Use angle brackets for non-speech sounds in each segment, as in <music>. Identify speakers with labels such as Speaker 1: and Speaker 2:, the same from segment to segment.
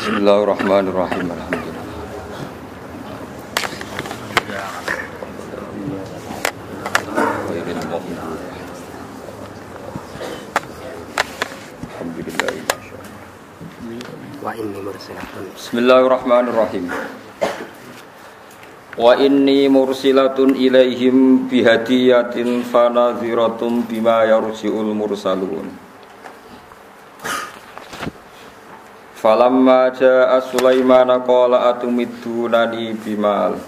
Speaker 1: Bismillahirrahmanirrahim. Alhamdulillah. Bismillahirrahmanirrahim. Wa inni mursilatun ilaihim bihadiyatin fanadhiratun bima yarji'ul mursalun. Falamma jaa Sulaimana qala atumiddunani bimal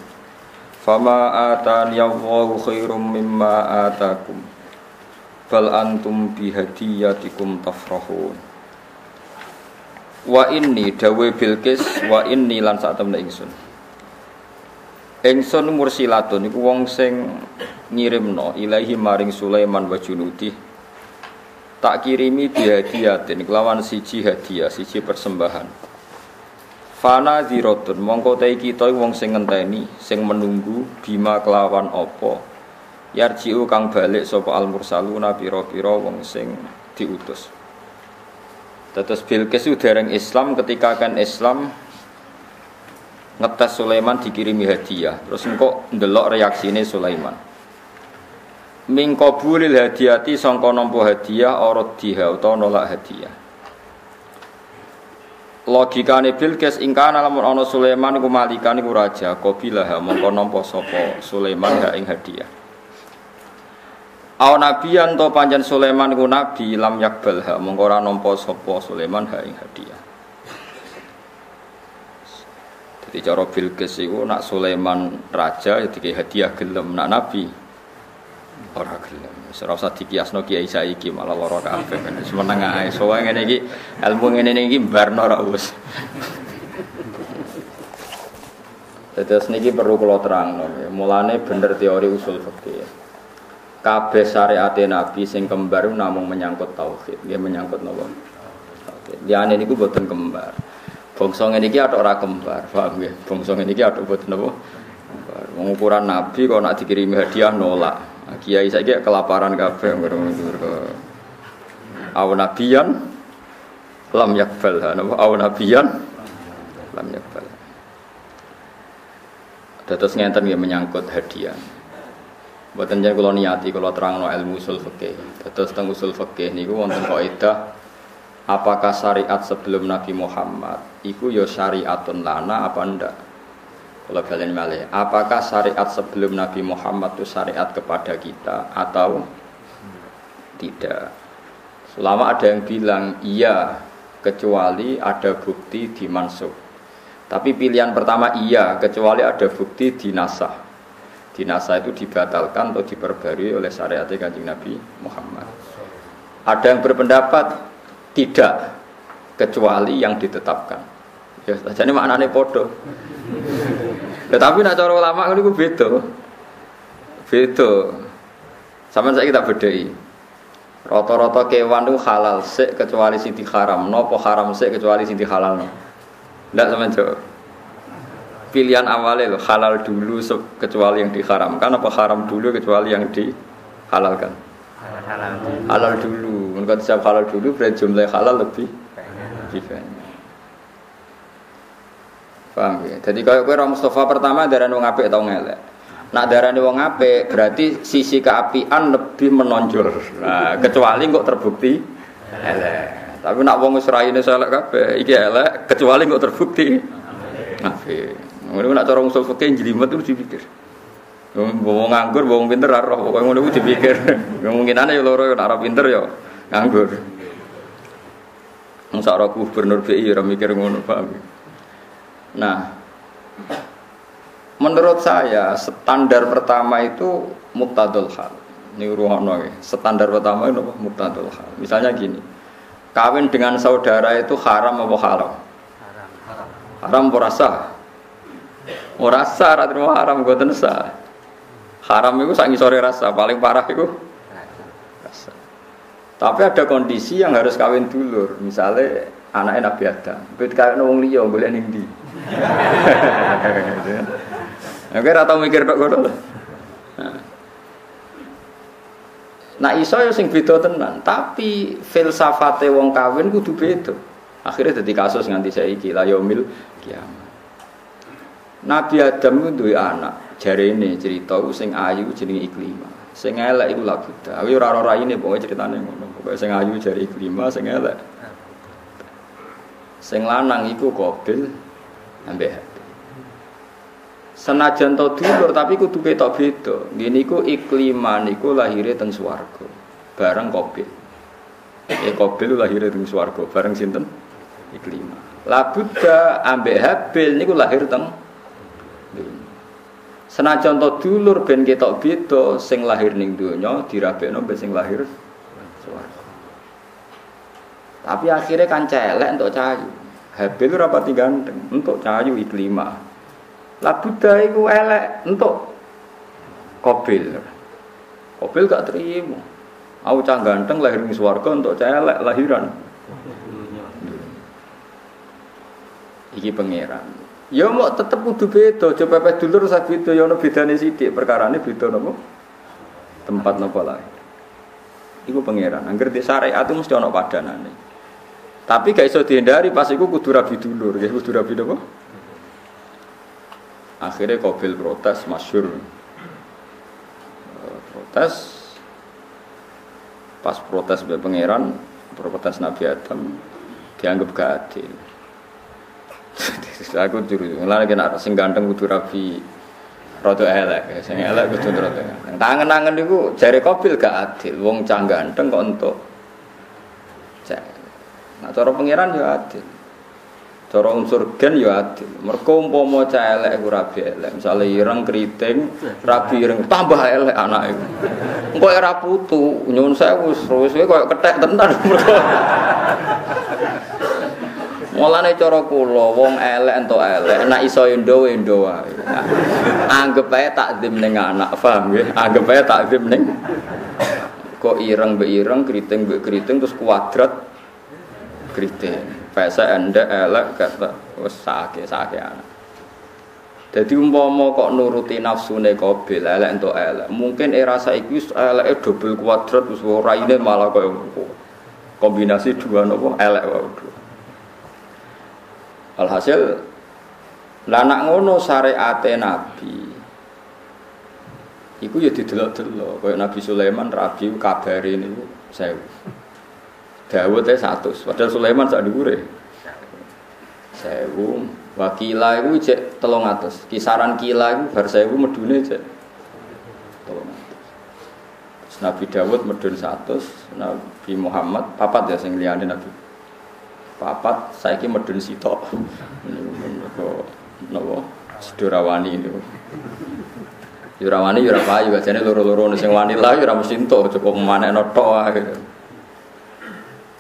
Speaker 1: fama atani Allahu khairum mimma atakum bal antum bihadiyatikum tafrahun Wa inni dawe Bilqis wa inni lan sak temne ingsun. Ingsun mursilatun iku wong sing ngirimno ilahi maring Sulaiman wa junudi. Tak kirimi bihadiyatin kelawan siji hadiah, siji persembahan. Fana dirotun mongko te kita wong sing ngenteni, sing menunggu bima kelawan apa. Yarjiu kang balik sapa al mursaluna pira-pira wong sing diutus. Terus Bilqis dereng Islam ketika kan Islam ngetes Sulaiman dikirimi hadiah. Terus engkau ndelok reaksine Sulaiman. Min qabulil hadiyati sangka nampa hadiah ora diha utawa nolak hadiah. Logikane Bilqis ingkana lamun ana Sulaiman iku malikan iku raja, qabilah mongko nampa sapa Sulaiman ha ing hadiah. Aw nabiyan to panjen Sulaiman iku nabi lam yakbal ha mongko ora nampa sapa Sulaiman ha ing hadiah. Jadi cara Bilqis iku nak Sulaiman raja ya dikei hadiah gelem, nak nabi ora gelem. Ora usah dikiasno kiai saiki malah lara kabeh meneng ae. Soale ngene iki ilmu ngene iki barno ora wis. Terus niki perlu kula terangno. Mulane bener teori usul fikih. kabeh syariat Nabi sing kembar namung menyangkut tauhid, dia menyangkut napa? Tauhid. Liyane niku boten kembar. Bangsa ngene iki atok ora kembar, paham nggih? Bangsa ngene iki atok boten napa? Kembar. Wong ukuran Nabi kok nak dikirimi hadiah nolak. Nah, Kiai saiki kelaparan kabeh Aw nabiyan lam yakbal napa aw nabiyan lam yakbal. Dados ngenten nggih menyangkut hadiah. Buatan jangan kalau niati kalau terang no ilmu usul fikih. Terus tentang usul fikih niku wonten kaidah apakah syariat sebelum Nabi Muhammad iku ya syariatun lana apa ndak? Kalau kalian malih, apakah syariat sebelum Nabi Muhammad itu syariat kepada kita atau tidak? Selama ada yang bilang iya kecuali ada bukti di mansuk. Tapi pilihan pertama iya kecuali ada bukti di nasah dinasa itu dibatalkan atau diperbarui oleh syariat kanjeng Nabi Muhammad. Ada yang berpendapat tidak kecuali yang ditetapkan. Ya, jadi maknanya podo. Tetapi nak cara ulama itu beda. Beda. Sama saya kita bedai. Rata-rata kewan itu halal sik kecuali sing haram. Nopo haram sik kecuali sing halal. Tidak sama jawab pilihan awalnya loh halal dulu kecuali yang diharamkan apa haram dulu kecuali yang dihalalkan halal, halal dulu menurut siap halal dulu berarti jumlah halal lebih lebih banyak paham ya jadi kalau kue Mustafa pertama darah wong apik atau ngelek nak darah wong apik berarti sisi keapian lebih menonjol nah, kecuali kok terbukti elek tapi nak wong wis raine elek kabeh iki elek kecuali kok terbukti apik Ngono nak cara usul fikih jelimet itu dipikir. Bawa nganggur, bawa pinter roh, pokoknya ngono itu dipikir. <laughs> Mungkin ana ya loro nak pinter ya nganggur. Masa ora gubernur BI ora mikir ngono, paham. Nah, menurut saya standar pertama itu muktadul hal. Ini ruhono. Standar pertama itu apa? Muktadul hal. Misalnya gini, kawin dengan saudara itu haram apa halal? Haram. Haram, haram rasa? Ora sah ra terima haram mboten sah. Haram itu sangi sore rasa, paling parah itu rasa. Tapi ada kondisi yang harus kawin dulur, misalnya anaknya Nabi Adam. Bet kawin wong liya boleh ning ndi. <laughs> Oke, rata mikir tok ngono. Nah iso ya sing beda tenan, tapi filsafate wong kawin kudu beda. Akhirnya jadi kasus nganti saiki la yaumil kiamat. Nabi Adam itu anak. Jari ini cerita sing ayu jenenge Iklima. Sing elek iku la Buddha. Aku ora ora ini pokoke ceritane ngono. Pokoke sing ayu jari Iklima, sing elek. Sing lanang iku Qabil ambek Senajan to dulur tapi kudu ketok beda. Ngene iku Iklima niku lahire teng swarga. Bareng Qabil. Eh Qabil lahire teng swarga bareng sinten? Iklima. La Buddha ambek Habil niku lahir teng Senajan to dulur ben ketok beda sing lahir ning donya dirabekno ben sing lahir swarga. Tapi akhirnya kan celek untuk cahayu. Habil ora pati ganteng, untuk cahayu iklima. Lah Buddha iku elek untuk Kobil. Kobil gak terima. Aku cah ganteng lahir ning swarga untuk cah elek lahiran. Iki pangeran. Ya mau tetep kudu beda, coba pepeh dulur sak beda ya ono bedane sithik, perkarane beda napa? Tempat napa lain. Iku pangeran. Angger di syariat itu mesti ono padanane. Tapi gak iso dihindari pas iku kudu rabi dulur, ya kudu rabi napa? Akhirnya Qabil protes masyur eh, protes. Pas protes be pangeran protes Nabi Adam dianggap gak adil. <laughs> Aku juru ngene kena sing ganteng kudu rabi rada elek. Sing elek kudu rada tangan-tangan niku jare kopil gak adil. Wong cah ganteng kok entuk. Cek nah cara pangeran ya adil. Cara unsur gen ya adil. Mergo umpama cah elek rabi elek misale ireng keriting rabi ireng tambah elek anak iku. Engko ora putu nyun sewu terus koyo kethek tenan <laughs> Mulane cara kula wong elek entuk elek, nek iso endo endo wae. Anggep ae takdim ning anak, paham nggih? Anggep ae takdim ning kok ireng mbek ireng, kriting mbek kriting terus kuadrat kriting. Pese endek elek kata wis sake sake anak. Jadi umpama kok nuruti nafsune Qabil elek entuk elek, mungkin era saiki wis eleke double kuadrat wis raine malah koyo kombinasi dua nopo elek wae. Alhasil lanak ngono syariate Nabi. Iku ya didelok-delok kaya Nabi Sulaiman rabi kabare niku 1000. Dawud e 100, padahal Sulaiman sak dhuwure. 1000 wakila iku cek 300. Kisaran kila iku bar 1000 medune cek 300. Nabi Dawud medun 100, Nabi Muhammad papat ya sing liyane Nabi papat saiki medun sitok niku napa sedorawani niku Yurawani yura payu jane loro-loro sing wani lah ora mesti entuk cukup manekno tok wae.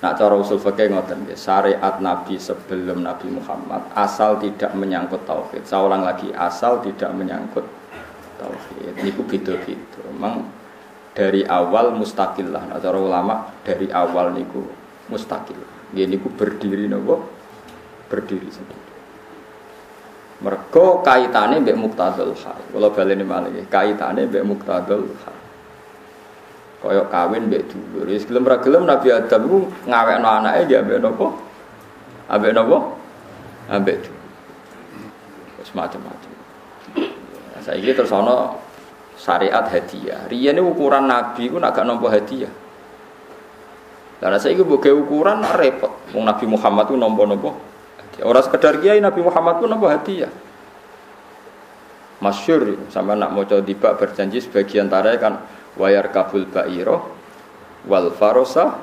Speaker 1: Nah cara usul fikih ngoten nggih, syariat Nabi sebelum Nabi Muhammad asal tidak menyangkut tauhid. Saya ulang lagi, asal tidak menyangkut tauhid. Niku beda-beda. Memang dari awal mustakil lah. Nah, cara ulama dari awal niku mustakil. Gini ku berdiri nopo berdiri sendiri. Mergo kaitane mbek muktadul hal. Kalau baleni malih kaitane mbek muktadul hal. Kaya kawin mbek dulur. Wis gelem ra gelem Nabi Adam ku ngawekno anake dia mbek nopo? Ambek nopo? Ambek dulur. Wis macam-macam. Nah, saiki terus ana syariat hadiah. Riyen ukuran Nabi ku nak gak hadiah. Karena saya itu bukan ukuran repot. Wong Nabi Muhammad itu nompo nompo. Orang sekedar kiai Nabi Muhammad itu nompo hadiah. Masyur sama nak mau coba berjanji sebagian tarai kan wayar kabul ba'iro wal farosa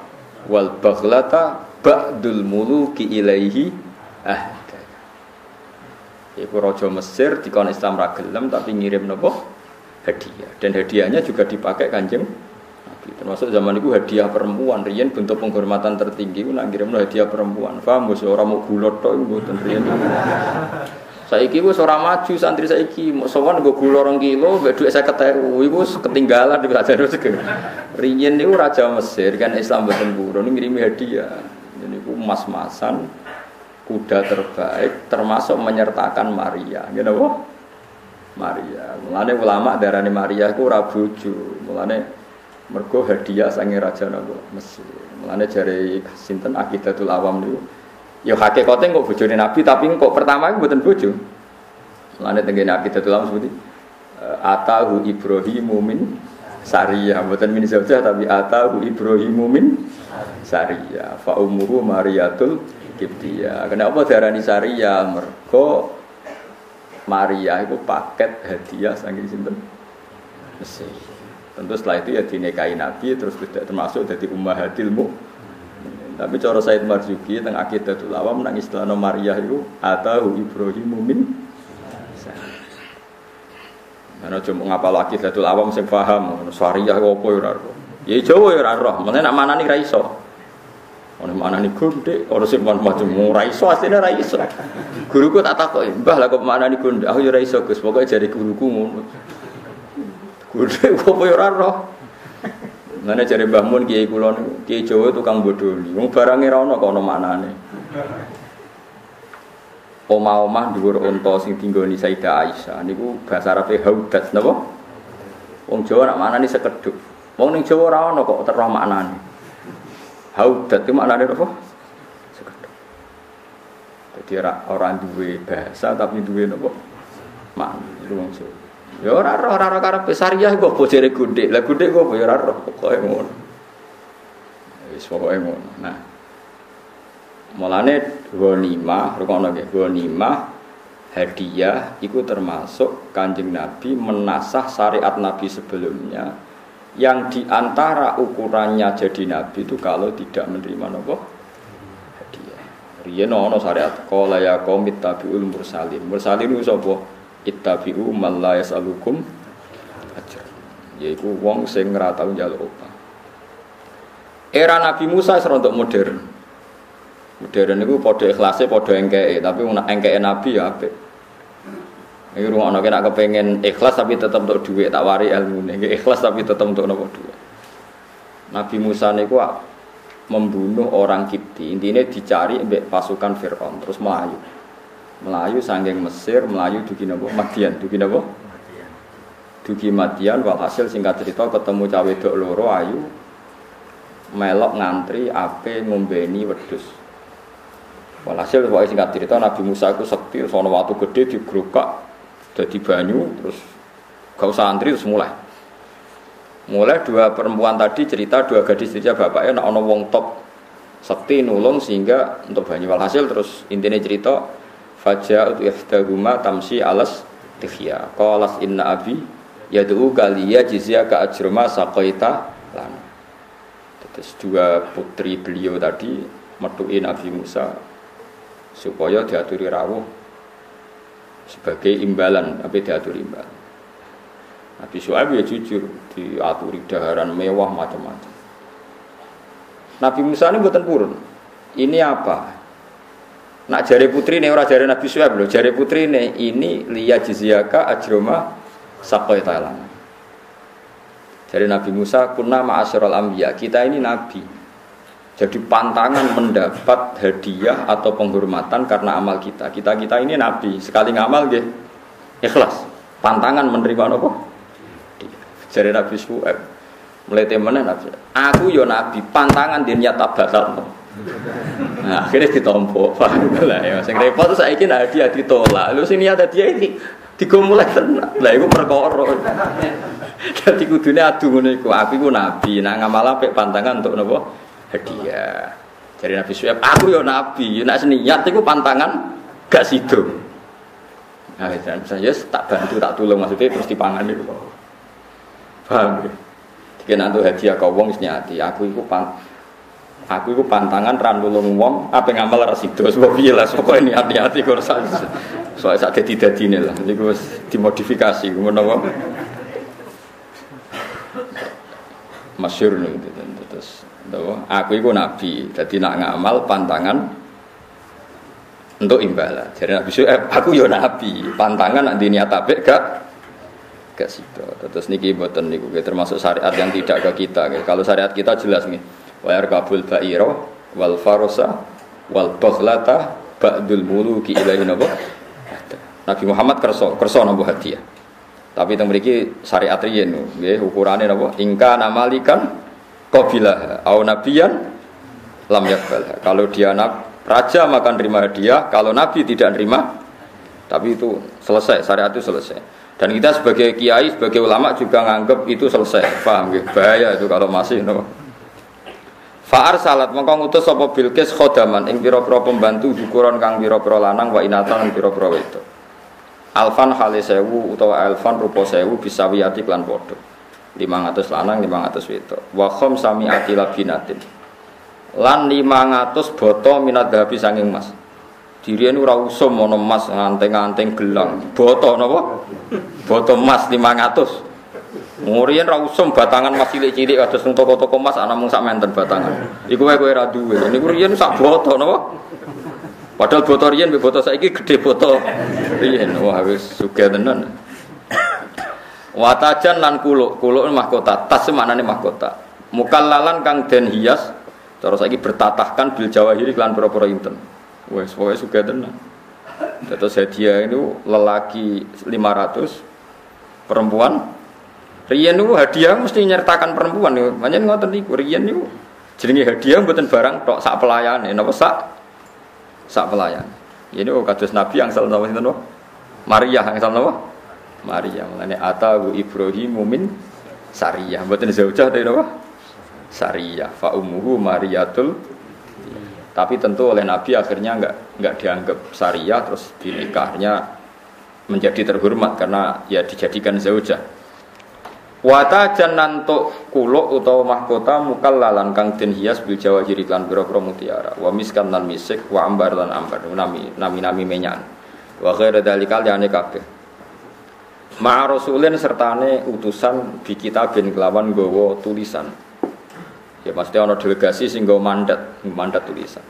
Speaker 1: wal baghlata ba'dul muluki ilaihi ah Iku rojo Mesir dikon Islam ragelem tapi ngirim nopo? Hadiah. Dan hadiahnya juga dipakai kanjeng Termasuk zaman itu hadiah perempuan, rian bentuk penghormatan tertinggi nak kirim hadiah perempuan. Bos orang mau gulot toh buatan rian. Saiki wis ora maju santri saiki, mau sowan gue gula orang kilo, mbek dhuwit 50.000, iku ketinggalan di kadang rezeki. Riyen niku raja Mesir kan Islam boten purun ngirimi hadiah. Ini ku emas-masan kuda terbaik termasuk menyertakan Maria. Gitu Maria. Mulane ulama darani Maria ku ora bojo. Mulane Mergo hadiah sange raja napa Mesir. Mulane jare sinten Aqidatul Awam niku Ya hakikate kok bojone Nabi tapi kok pertama iku mboten bojo. Lane tengene Nabi lama seperti atahu Ibrahimu min Saria, mboten min zaujah tapi atahu Ibrahimu min Saria. Fa ummuhu Mariyatul Kiptia. Kenapa darani Saria? Mergo Maria itu paket hadiah saking sinten? Mesir. Tentu setelah itu ya dinikahi Nabi terus tidak termasuk jadi ummahatil Tapi cara Said Marzuki tentang akidatul awam nang istilah Maria itu atau Ibrahim min Mana cuma ngapal akidatul awam sing paham syariah apa ya ora Ya Jawa ya ora roh, mene nak manani ra iso. Ono mana nih gonde, ono sing macam raiso aslinya raiso. Guruku tak takut, mbah lah kok mana nih gonde, aku ya raiso gus, jadi guruku ngono. Gonde ya ora roh. Mana cari Mbah Mun Kiai Kulon, Kiai Jawa tukang bodoni. Wong barangnya ra ono kok ono maknane. Oma-omah dhuwur unta sing dinggoni Sayyidah Aisyah niku bahasa Arabe haudat napa? Wong Jawa nak maknane sekedhuk. Wong ning Jawa ora ono kok terus maknane. Haudat itu maknane apa? Sekedhuk. Jadi orang duwe bahasa tapi duwe napa? Makna itu wong Jawa. Ya ora roh ora roh karepe syariah kok bojere gundhik. Lah gundhik kok ya ora roh pokoke ngono. Wis pokoke ngono. Nah. Mulane ghanimah, rukono nggih, ghanimah hadiah itu termasuk kanjeng Nabi menasah syariat Nabi sebelumnya yang di antara ukurannya jadi Nabi itu kalau tidak menerima nopo hadiah. Riyen ana syariat qala ya qaumit tabiul mursalin. Mursalin itu sapa? Ittabi'u man la yas'alukum ajr yaiku wong sing ora tau njaluk upah era Nabi Musa serontok modern. Modern itu padha ikhlase padha engkeke tapi nak engkeke Nabi ya apik. Ini rumah anak nak kepengen ikhlas tapi tetap untuk duit tak wari ilmu nih ikhlas tapi tetap untuk nopo duit. Nabi Musa niku membunuh orang Kipti intinya dicari pasukan Fir'aun terus melayu Melayu sanggeng Mesir, Melayu dugi napa? Madian, dugi napa? Dugi Madian walhasil singkat cerita ketemu cawe dok loro ayu melok ngantri ape ngombeni wedhus. Walhasil pokoke singkat cerita Nabi Musa itu sekti sono waktu gede digrokak dadi banyu terus gak usah antri terus mulai. Mulai dua perempuan tadi cerita dua gadis cerita bapaknya nak ono wong top sekti nulung sehingga untuk banyu walhasil terus intinya cerita Faja'at ihdahuma tamsi alas tihya. Qalas inna abi yad'u kaliya jizyaka ajrama saqaita lana. Terus dua putri beliau tadi metuin Nabi Musa supaya diaturi rawuh sebagai imbalan, tapi diaturi imbalan. Nabi Shu'aib ya jujur diaturi daharan mewah macam-macam. Nabi Musa ini buatan purun. Ini apa? Nak jari putri ini orang jari Nabi Suhaib loh. Jari putri ini ini liya jizyaka ajroma sakoy Thailand. Jari Nabi Musa kuna ma'asyiral ambiya. Kita ini nabi. Jadi pantangan mendapat hadiah atau penghormatan karena amal kita. Kita kita ini nabi. Sekali ngamal gitu ikhlas. Pantangan menerima apa? Jari Nabi Suhaib. Mulai temenan Nabi. Aku yo nabi. Pantangan dia nyata batal. Nah, akhirnya ditompo. Paham lah ya. Sing repot saya kira dia ditolak. Lu sini ada dia ini digomulai tenan. Lah iku perkara. Dadi kudune adu iku. Aku iku nabi, nak ngamal apik pantangan untuk napa? Hadiah. Jadi Nabi Syuaib, aku yo nabi, nak seniat iku pantangan gak sido. Nah, dan saya tak bantu, tak tolong maksudnya terus dipangan itu. Paham ya? Nanti hadiah kau wong nyati, aku itu pang, Aku itu pantangan ran nulung wong, apa ngamal ra sido sebab piye lah pokoke niat-niati kok sak soal sak dadi-dadine lah. Niku wis dimodifikasi. Masyur nih terus aku itu nabi, jadi nak ngamal pantangan untuk imbalan. Jadi nabi eh, aku yo nabi, pantangan nak niat apik gak gak sido. Terus niki mboten niku termasuk syariat yang tidak ke kita. Kalau syariat kita jelas nih wa yarkabul ba'ira wal farosa wal baghlata ba'dul muluki ilahi nabo Nabi Muhammad kerso kerso nabo hadiah tapi teng mriki syariat riyen nggih ukurane napa ingka namalikan qabilah au nabiyan lam yakbal kalau dia nak raja maka nerima hadiah, kalau nabi tidak nerima tapi itu selesai, syariat itu selesai. Dan kita sebagai kiai, sebagai ulama juga nganggep itu selesai. Paham ya? Bahaya itu kalau masih no. Fa'ar salat mongko ngutus sapa Bilqis khodaman ing pira-pira pembantu ukuran kang pira-pira lanang wa inatan ing pira-pira wedok. Alfan hale sewu utawa alfan rupa sewu bisa wiyati klan padha. 500 lanang 500 wedok. Wa khom sami ati labinatin. Lan 500 boto minat dhahabi sanging mas. Dirian ora usum ana nganteng-nganteng gelang. Boto napa? Boto emas 500. Murian ra usum batangan mas cilik-cilik kados nang toko-toko emas ana mung sak menten batangan. Iku wae kowe ra duwe. Niku riyen sak boto napa? Padahal boto riyen mbek boto saiki gede boto. Riyen wah wis sugih tenan. Watajan lan kuluk, kuluk mahkota, tas maknane mahkota. Mukallalan kang den hias terus saiki bertatahkan bil jawahiri lan pura-pura inten. Wes pokoke sugih tenan. Terus hadiah itu lelaki 500 perempuan Rian itu hadiah mesti nyertakan perempuan nih. Banyak ngotot niku. Rian itu jenenge hadiah buatan barang tok sak pelayan. Ini apa sak sak pelayan. Ini oh kados Nabi yang salah nama itu Maria yang salah nama Maria. Mulane atahu Ibrahim mumin Sariyah. Buatan zaujah dari apa? Sariyah. Fa umuhu Mariatul tapi tentu oleh Nabi akhirnya nggak nggak dianggap Sariyah terus dinikahnya menjadi terhormat karena ya dijadikan zaujah Wata jananto kuluk utawa mahkota mukal lalan kang den hias bil jawa jiri lan biro mutiara. Wa miskan lan misik wa ambar lan ambar. Nami nami nami menyan. Wa ghaira dalikal yani kabeh. Ma rasulin sertane utusan bi kitabin kelawan gowo tulisan. Ya maksudnya ana delegasi sing mandat mandat tulisan.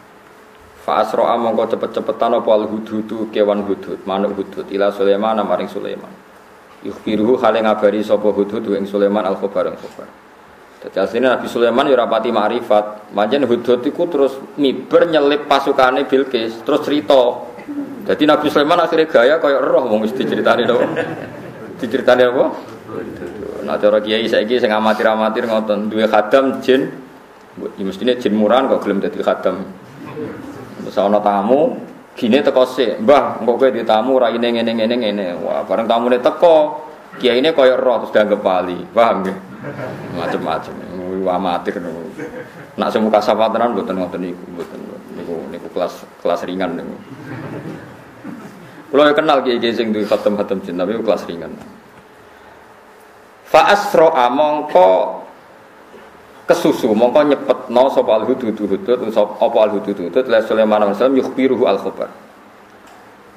Speaker 1: Fa asra mongko cepet-cepetan apa al hudhudu kewan hudhud manuk hudhud. Ila Sulaiman maring Sulaiman Yukhbiruhu hale ngabari sapa Hudhud ing Sulaiman al khabar ing khabar. Dadi asline Nabi Sulaiman ya ora pati makrifat. Manjen Hudhud iku terus miber nyelip pasukane Bilqis, terus cerita. Jadi Nabi Sulaiman akhirnya gaya kaya roh wong wis diceritani to. Diceritani apa? Nah cara kiai saiki sing amatir-amatir ngoten, duwe khadam jin. Ya mestine jin murahan kok gelem dadi khadam. Terus ana tamu, Gini teko sik, Mbah, engko kowe ditamu raine ngene ngene ngene. Wah, bareng tamune teko, kiai ini koyo roh terus dianggap wali. Paham nggih? <laughs> Macem-macem. Amatir niku. Nak semuka sapatenan mboten ngoten niku, mboten. Niku niku kelas kelas ringan niku. Kalau kenal kiai kiai sing duwe khatam-khatam jin, tapi kelas ringan. Fa asra mongko kesusu mongko nyepetno sapa al hudud hudud apa al hudud hudud la Sulaiman alaihi salam yukhbiruhu al khabar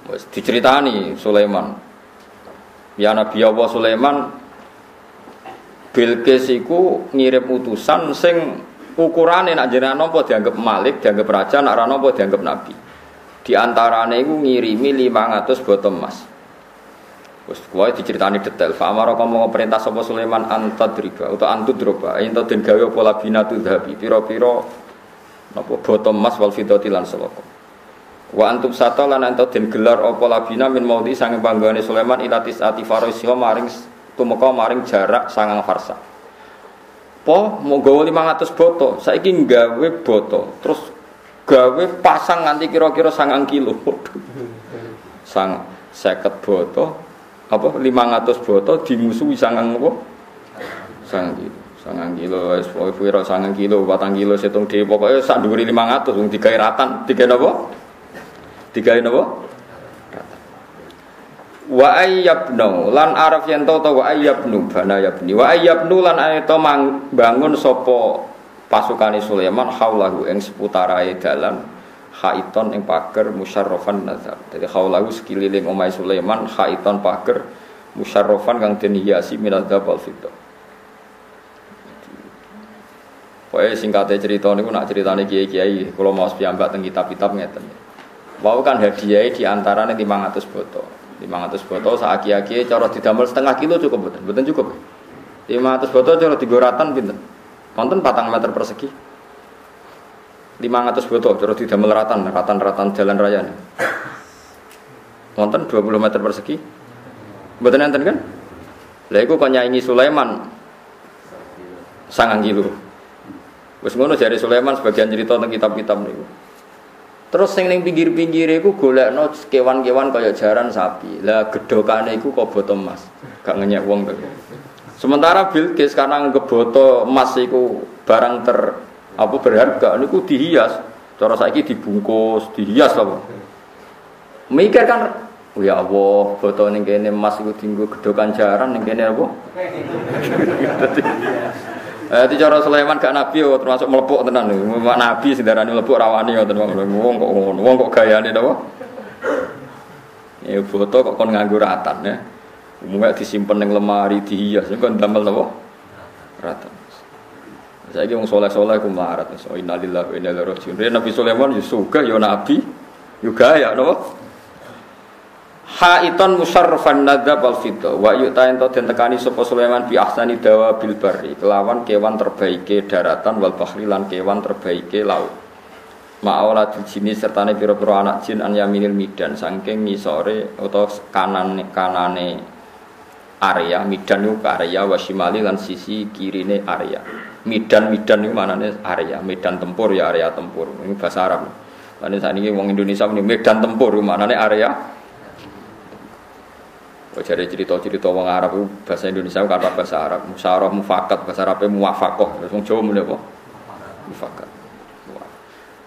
Speaker 1: wis diceritani Sulaiman ya Nabi Allah Sulaiman Bilqis iku ngirim utusan sing ukurane nak jenengan napa dianggap malik, dianggap raja, nak ora napa dianggap nabi. Di antarane iku ngirimi 500 botol emas. Wes kuwi diceritani detail. Fa amara kamu perintah sapa Sulaiman antadriba atau antudroba ento den gawe apa labinatu dhabi pira-pira napa botol emas wal fidati lan salaka. Wa antum sata lan ento den gelar apa labina min maudi sange panggone Sulaiman ilatis ati farisiha maring tumeka maring jarak sangang farsa. Po mau gawe 500 boto, saiki gawe boto, terus gawe pasang nganti kira-kira sangang kilo. Sang seket boto apa 500 botol dimusuhi sangang apa? Sangang kilo. Sangang kilo wis pokoke sangang kilo, patang kilo setung dhewe pokoke sak dhuwure 500 wong digawe ratan. Digawe napa? Digawe napa? Wa ayyabnu lan araf yen to wa ayyabnu bana yabni wa ayyabnu lan ayata bangun sapa pasukane Sulaiman haulahu ing seputarae dalan khaiton ing pager musyarrafan nazar. Jadi khaulahu sekeliling omai Sulaiman khaiton pager musyarrafan kang den hiasi minal dzabal fiddah. Pokoknya singkatnya cerita ini, nak ceritanya kiai-kiai, kalau mau piyambak tentang kitab-kitab ngeten. Wau kan hadiah di antara nih 500 botol. 500 botol saat kiai cara didamel setengah kilo cukup betul, betul cukup. 500 botol cara digoratan pinter. Konten patang meter persegi. 500 botol terus tidak meleratan ratan-ratan jalan raya nih. Wonten 20 meter persegi. Mboten enten kan? Lah iku kok nyanyi Sulaiman sangang kilo. Wis ngono jari Sulaiman sebagian cerita tentang kitab-kitab niku. Terus sing ning pinggir-pinggire iku golekno kewan-kewan kaya jaran sapi. Lah gedhokane iku kok boto emas. Gak ngenyek wong to. Sementara Bilqis karena ngeboto emas iku barang ter apa berharga niku dihias. Cara saiki dibungkus, dihias apa. Mikir kan Oh ya Allah, foto ning kene emas iku dienggo gedhokan jaran ning kene apa? <laughs> Eh di cara Sulaiman gak nabi yo termasuk melepuk tenan lho. Nabi sing darani melepuk rawani ngoten wong kok ngono. Wong kok gayane napa? Ya foto kok kon nganggo ratan ya. Umumnya disimpan ning lemari dihias kon damel napa? Ratan. Saiki wong soleh-soleh ku marat. So innalillahi wa inna ilaihi raji'un. Nabi Sulaiman yo suka yo nabi yo gaya napa? Haiton musarrafan nadzab wal fidda wa yu'tain to den tekani sapa Sulaiman bi ahsani dawa bil barri kelawan kewan terbaike daratan wal bahri lan kewan terbaike laut. Ma'awla jini sertane pira-pira anak jin an yaminil midan saking ngisore utawa kanan kanane area midan niku area wasimali lan sisi kirine area. Midan midan niku manane area, medan tempur ya area tempur. Ini bahasa Arab. Lan sakniki wong Indonesia muni medan tempur manane area jadi cerita-cerita wong Arab itu bahasa Indonesia kata bahasa Arab. Musyarah mufakat bahasa Arabnya muwafakoh. Wong Jawa mulai apa? Mufakat.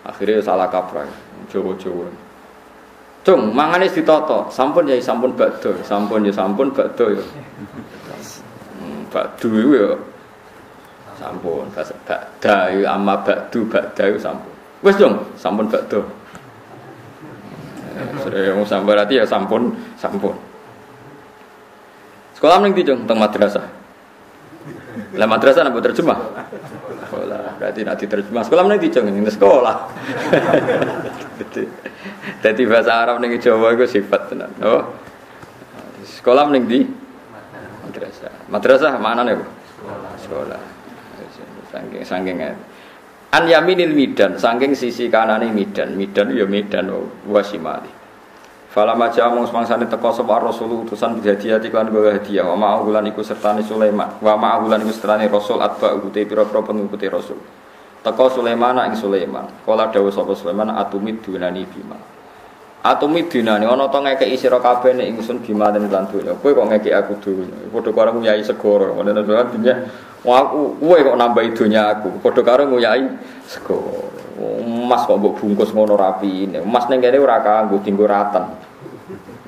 Speaker 1: Akhirnya salah kaprah. Jawa-Jawa. Cung, mangane ditoto. Sampun ya sampun bakdo. Sampun ya sampun bakdo ya. Hmm, bakdo ya. Sampun. Bahasa bakda ya ama bakdu bakda ya sampun. Wes dong, sampun bakdo. Sudah yang sampun berarti ya sampun, sampun. Sekolah mending dijung tentang madrasah. Lah madrasah nak terjemah. Sekolah berarti nak diterjemah. Sekolah mending dijung ini sekolah. <laughs> Jadi bahasa Arab ning Jawa itu sifat tenan. Oh. Sekolah mending di madrasah. Madrasah mana nih? Sekolah. Sangking sangking An yaminil midan, sangking sisi kanani midan. Midan ya midan wasimali. Fala maja mung semangsane teko sapa Rasul utusan hadiah iklan gawe hadiah wa ma'ahulan iku sertane Sulaiman wa ma'ahulan iku sertane Rasul atba ute pira-pira pengikuti Rasul. Teko Sulaiman ing Sulaiman. Kala dawuh sapa Sulaiman atumid dunani bima. Atumid dunani ana to ngekeki sira kabeh nek ingsun bima lan dunya. Kowe kok ngekeki aku dunya. Padha karo nguyai segoro. Ngono dunya. Aku kowe kok nambahi dunya aku. Padha karo nguyai segoro. Emas kok mbok bungkus ngono rapi. Emas ning kene ora kanggo dinggo ratan.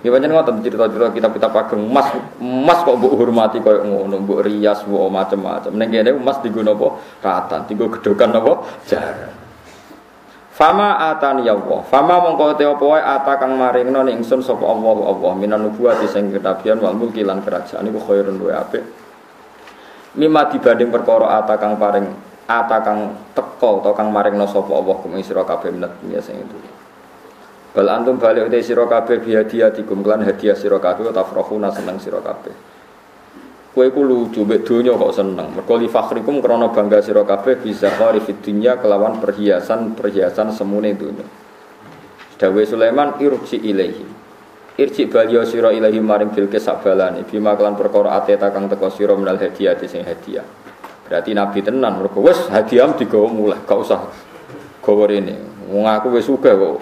Speaker 1: Ya pancen ngoten cerita-cerita kitab-kitab ageng emas emas kok mbok hormati koyo ngono, mbok rias, mbok macam-macam. Ning kene emas dienggo napa? Ratan, dienggo gedhokan napa? Jaran. Fama atani ya Allah. Fama mongko te apa wae ata kang maringno ning ingsun sapa Allah Allah minan nubuwati sing kenabian wal mulki lan kerajaan iku khairun wa apik. Mima dibanding perkara ata kang paring ata kang teko utawa kang maringno sapa Allah kumeng sira kabeh minat sing itu. Bal antum balik utai sira kabeh bihadiatikum klan hadiah sira kabeh tafrahuna seneng sira kabeh. Kowe ku lucu mek donya kok seneng. Mergo li fakhrikum bangga sira bisa khari fid dunya kelawan perhiasan-perhiasan semune donya. Dawe Sulaiman irji ilaihi. Irji baliyo sira ilahi maring Bilqis sabalane bima kelan perkara ateta kang teko sira menal hadiah sing hadiah. Berarti nabi tenan mergo wis hadiah digawa mulai, gak usah gawa rene. Wong aku wis sugih kok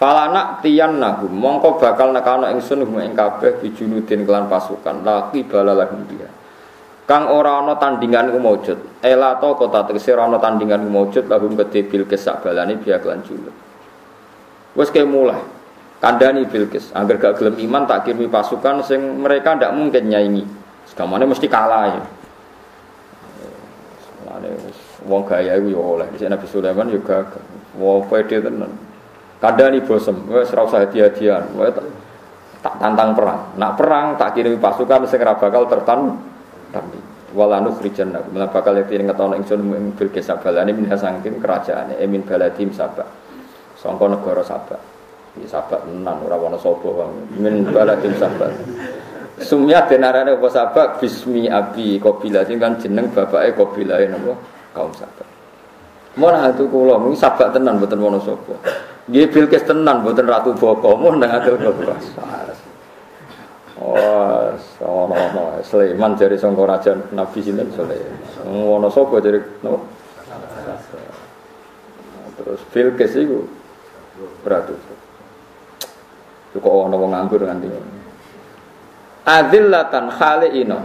Speaker 1: Falana tiyan nahu mongko bakal nekano ingsun hum ing kabeh bijunudin kelan pasukan laki bala lahum dia. Kang ora ana tandingan ku maujud. Ela to kota tegese ora ana tandingan ku maujud lahum kedhe Bilqis sak balane biya kelan julud. Wes ke mulai. Kandani Bilqis, agar gak gelem iman tak kirimi pasukan sing mereka ndak mungkin nyaingi. Segamane mesti kalah ya. wong gaya iku yo oleh. Di Nabi Sulaiman juga wong pede tenan. Kadani bosem, wes ora hadiah-hadiahan. tak tantang perang. Nak perang tak kirimi pasukan sing ora bakal tertan tapi walanu khrijan aku lan bakal yati ngetono ingsun ing bil kesabalane min sangking kerajaane emin baladim sabak. Sangka negara sabak. Iki sabak tenan ora ana sapa wae. Min baladim sabak. Sumya denarane apa sabak bismi abi qabila sing kan jeneng bapake qabilahe napa kaum sabak. Mun hatu kula mung sabak tenan mboten ana. Nggih Bilqis tenan mboten ratu boko mun adil kobras. Oh, ono-ono Sulaiman dari sangka raja Nabi sinten Sulaiman. Ono sapa dari no? Terus Bilqis itu ratu. Kok ana wong nganggur nganti. Adillatan khaliina.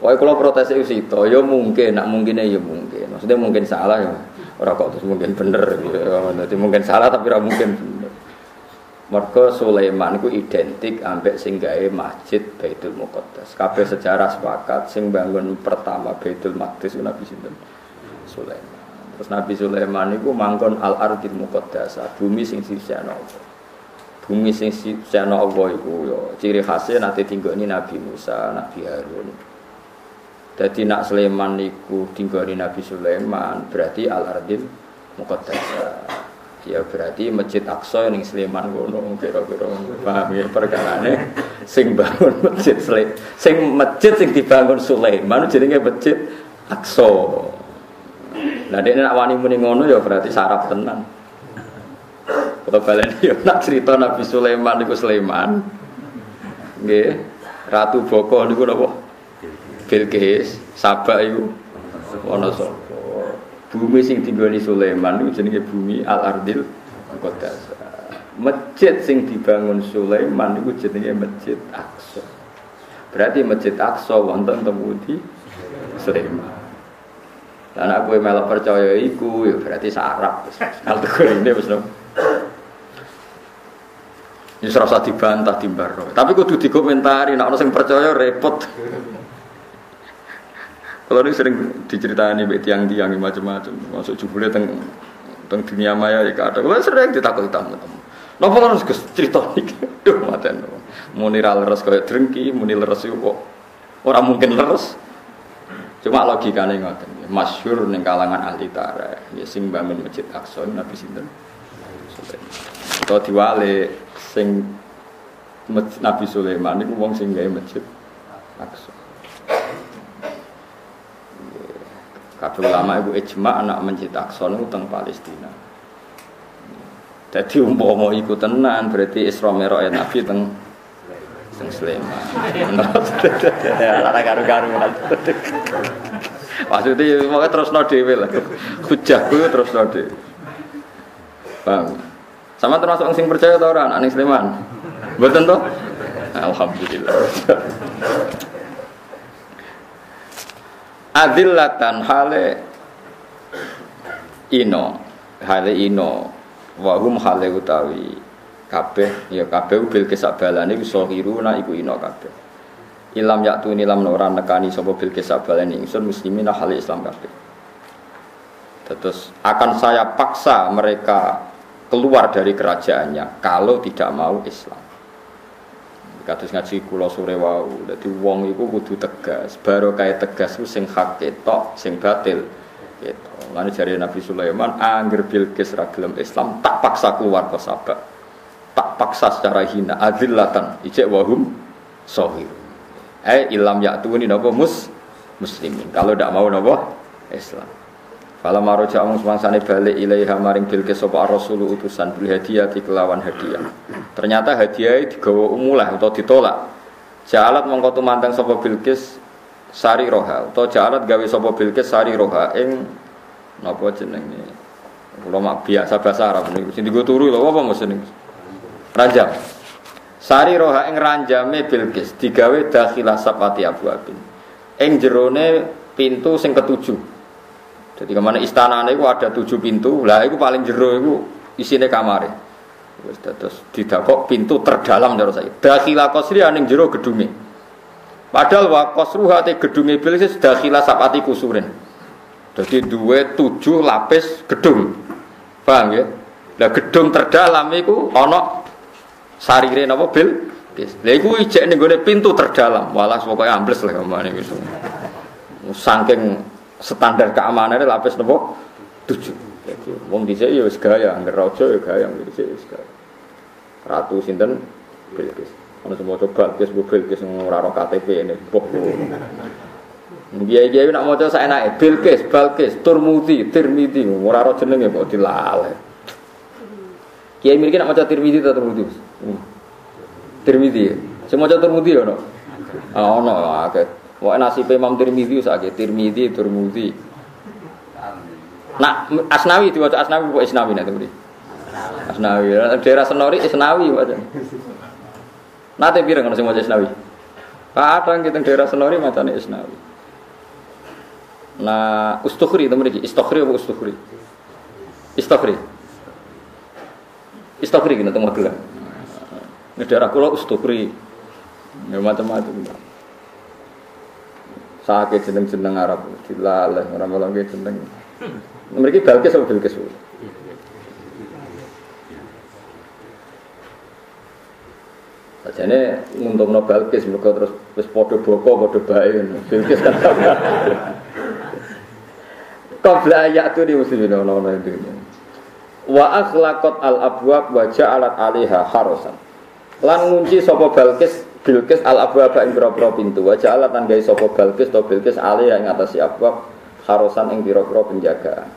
Speaker 1: Wah, kalau protes itu sih, ya mungkin, nak mungkinnya ya mungkin. Maksudnya mungkin salah ya, orang kok terus mungkin bener. Ya. Jadi mungkin salah tapi orang mungkin bener. Mergo Sulaiman ku identik ambek sing gawe masjid Baitul Muqaddas. Kabeh sejarah sepakat sing bangun pertama Baitul Maqdis Nabi sinten? Sulaiman. Terus Nabi Sulaiman itu mangkon al ardil muqaddas, bumi sing sisihna Allah. Bumi sing sisihna Allah iku yo ciri khasnya nanti tinggoni Nabi Musa, Nabi Harun. Jadi nak Sulaiman niku tinggoni Nabi Sulaiman berarti al ardil muqaddas. Ya berarti Masjid Aqsa ning Sleman ngono kira-kira paham ya perkarane sing bangun masjid Sleman sing masjid sing dibangun Sulaiman jenenge Masjid Aqsa. Nah dia nak wani muni ngono ya berarti sarap tenan. Kalau kalian ya nak cerita Nabi Sulaiman niku Sulaiman. Nggih. Ratu Boko niku napa? Bilqis, Sabak iku ana? Bumi sing dinggoni Sulaiman niku jenenge bumi Al-Ardil Qaddas. Masjid sing dibangun Sulaiman niku jenenge Masjid Aqsa. Berarti Masjid Aqsa wonten teng Sulaiman. Lah nek kowe melok percaya iku ya berarti sarap. ini wis. Ya serasa dibantah timbaro. Tapi kudu dikomentari nek ana sing percaya repot. Kalau ini sering diceritani mbek tiang-tiang macam-macam, masuk jebule teng teng dunia maya ya ada. Kalau sering ditakut tamu-tamu. Napa harus cerita iki? <laughs> Duh maten. Muni leres kaya drengki, muni leres kok ora mungkin leres. Cuma logikanya ngoten, masyur ning kalangan ahli tarikh, ya sing bangun Masjid Aqsa Nabi sinten? Atau diwale sing Nabi Sulaiman niku wong sing gawe Masjid Aqsa. Kabeh ulama ibu ijma anak niku teng Palestina. Jadi umpama iku tenan berarti Isra Mi'raj Nabi teng teng Sleman. Lara karu-karu. Maksudnya mau terus no dewi lah. Hujah gue terus no dewi. Bang, sama termasuk sing percaya tau orang anak Sleman. Betul toh? Alhamdulillah. Adillatan hale ino hale ino. Wahum hale utawi kabeh ya kabeh bil kesabalane iku sahiruna iku ina kabeh. Ilam yaktu nilam ora nekani sapa bil kesabalane ingsun muslimin ahli Islam kabeh. Terus akan saya paksa mereka keluar dari kerajaannya kalau tidak mau Islam kados ngaji kula sore wau. Dadi wong iku kudu tegas. Baru kaya tegas ku sing hak ketok sing batil gitu Lalu jari Nabi Sulaiman angger bilkis ragilem Islam tak paksa keluar ke sabak tak paksa secara hina adillatan. Ijek wahum sohir. Eh ilam yaktuni nopo mus muslimin. Kalau tidak mau nopo Islam kalau maroja omong semangsane balik ilaiha maring bilkis sopa rasulu utusan bil hadiah di kelawan hadiah. Ternyata hadiah digawa umulah atau ditolak. Jalat mengkotu manteng sopa bilkis sari roha atau jalat gawe sopa bilkis sari roha ing nopo jenenge? Kalau mak biasa bahasa Arab ini sing digo turu lho apa maksudnya ranjam. Sari roha ing ranjame Bilqis digawe dakhilah sapati abu abin. Ing jerone pintu sing ketujuh jadi ke mana istana itu ada tujuh pintu. Lah itu paling jero itu isine kamare. Terus didakok pintu terdalam dari saya. Dakhilah kosri aning jero gedunge. Padahal wa kosruha te gedunge Bilqis dakhilah sapati kusurin. Jadi dua tujuh lapis gedung. Paham ya? Nah gedung terdalam itu ono sarire napa bil lha iku ijek ning pintu terdalam. Walas pokoke ambles lah kamane wis. Saking standar keamanannya lapis napa tujuh jadi wong dhisik ya wis gaya angger raja ya gaya dhisik wis gaya ratu sinten Bilqis ana semua coba Bilqis bu Bilqis ora ora KTP ini Dia dia nak maca saenake Bilqis, Balqis, Turmudi, Tirmidzi, ora ora jenenge kok dilale. Kiai mirip nak maca Tirmidzi atau Turmudi? Hmm. Tirmidzi. Sing maca Tirmidzi ya ono. Ah ono akeh. Wah nasibe Imam Tirmidzi sakit Tirmidzi Tirmidzi. Nak Asnawi diwaca Asnawi buat Isnawi nanti beri. Asnawi. Daerah Senori Isnawi waca. Nate pirang kalau semua Isnawi. Kadang kita daerah Senori macamnya Isnawi. Nah, Ustukhri itu mriki, Istukhri apa Ustukhri? Istukhri. Istukhri kita tengok Magelang. Ini daerah kula Ustukhri. Ya macam-macam. Sakit jeneng-jeneng Arab dilaleh orang-orang jeneng. Mereka Balkis atau Bilkis? Sajane nguntungno Balkis mereka terus wis padha boko padha bae. Bilkis kan Qabla ayatu di muslimin ono-ono itu. Wa akhlaqat al abwab wa ja'alat 'alaiha harasan. Lan ngunci sapa Balkis Bilkis al abwab ing pira-pira pintu. Wa ja'alat lan gawe sapa Balkis to Bilkis 'alaiha ing atase abwab harasan ing pira-pira penjagaan.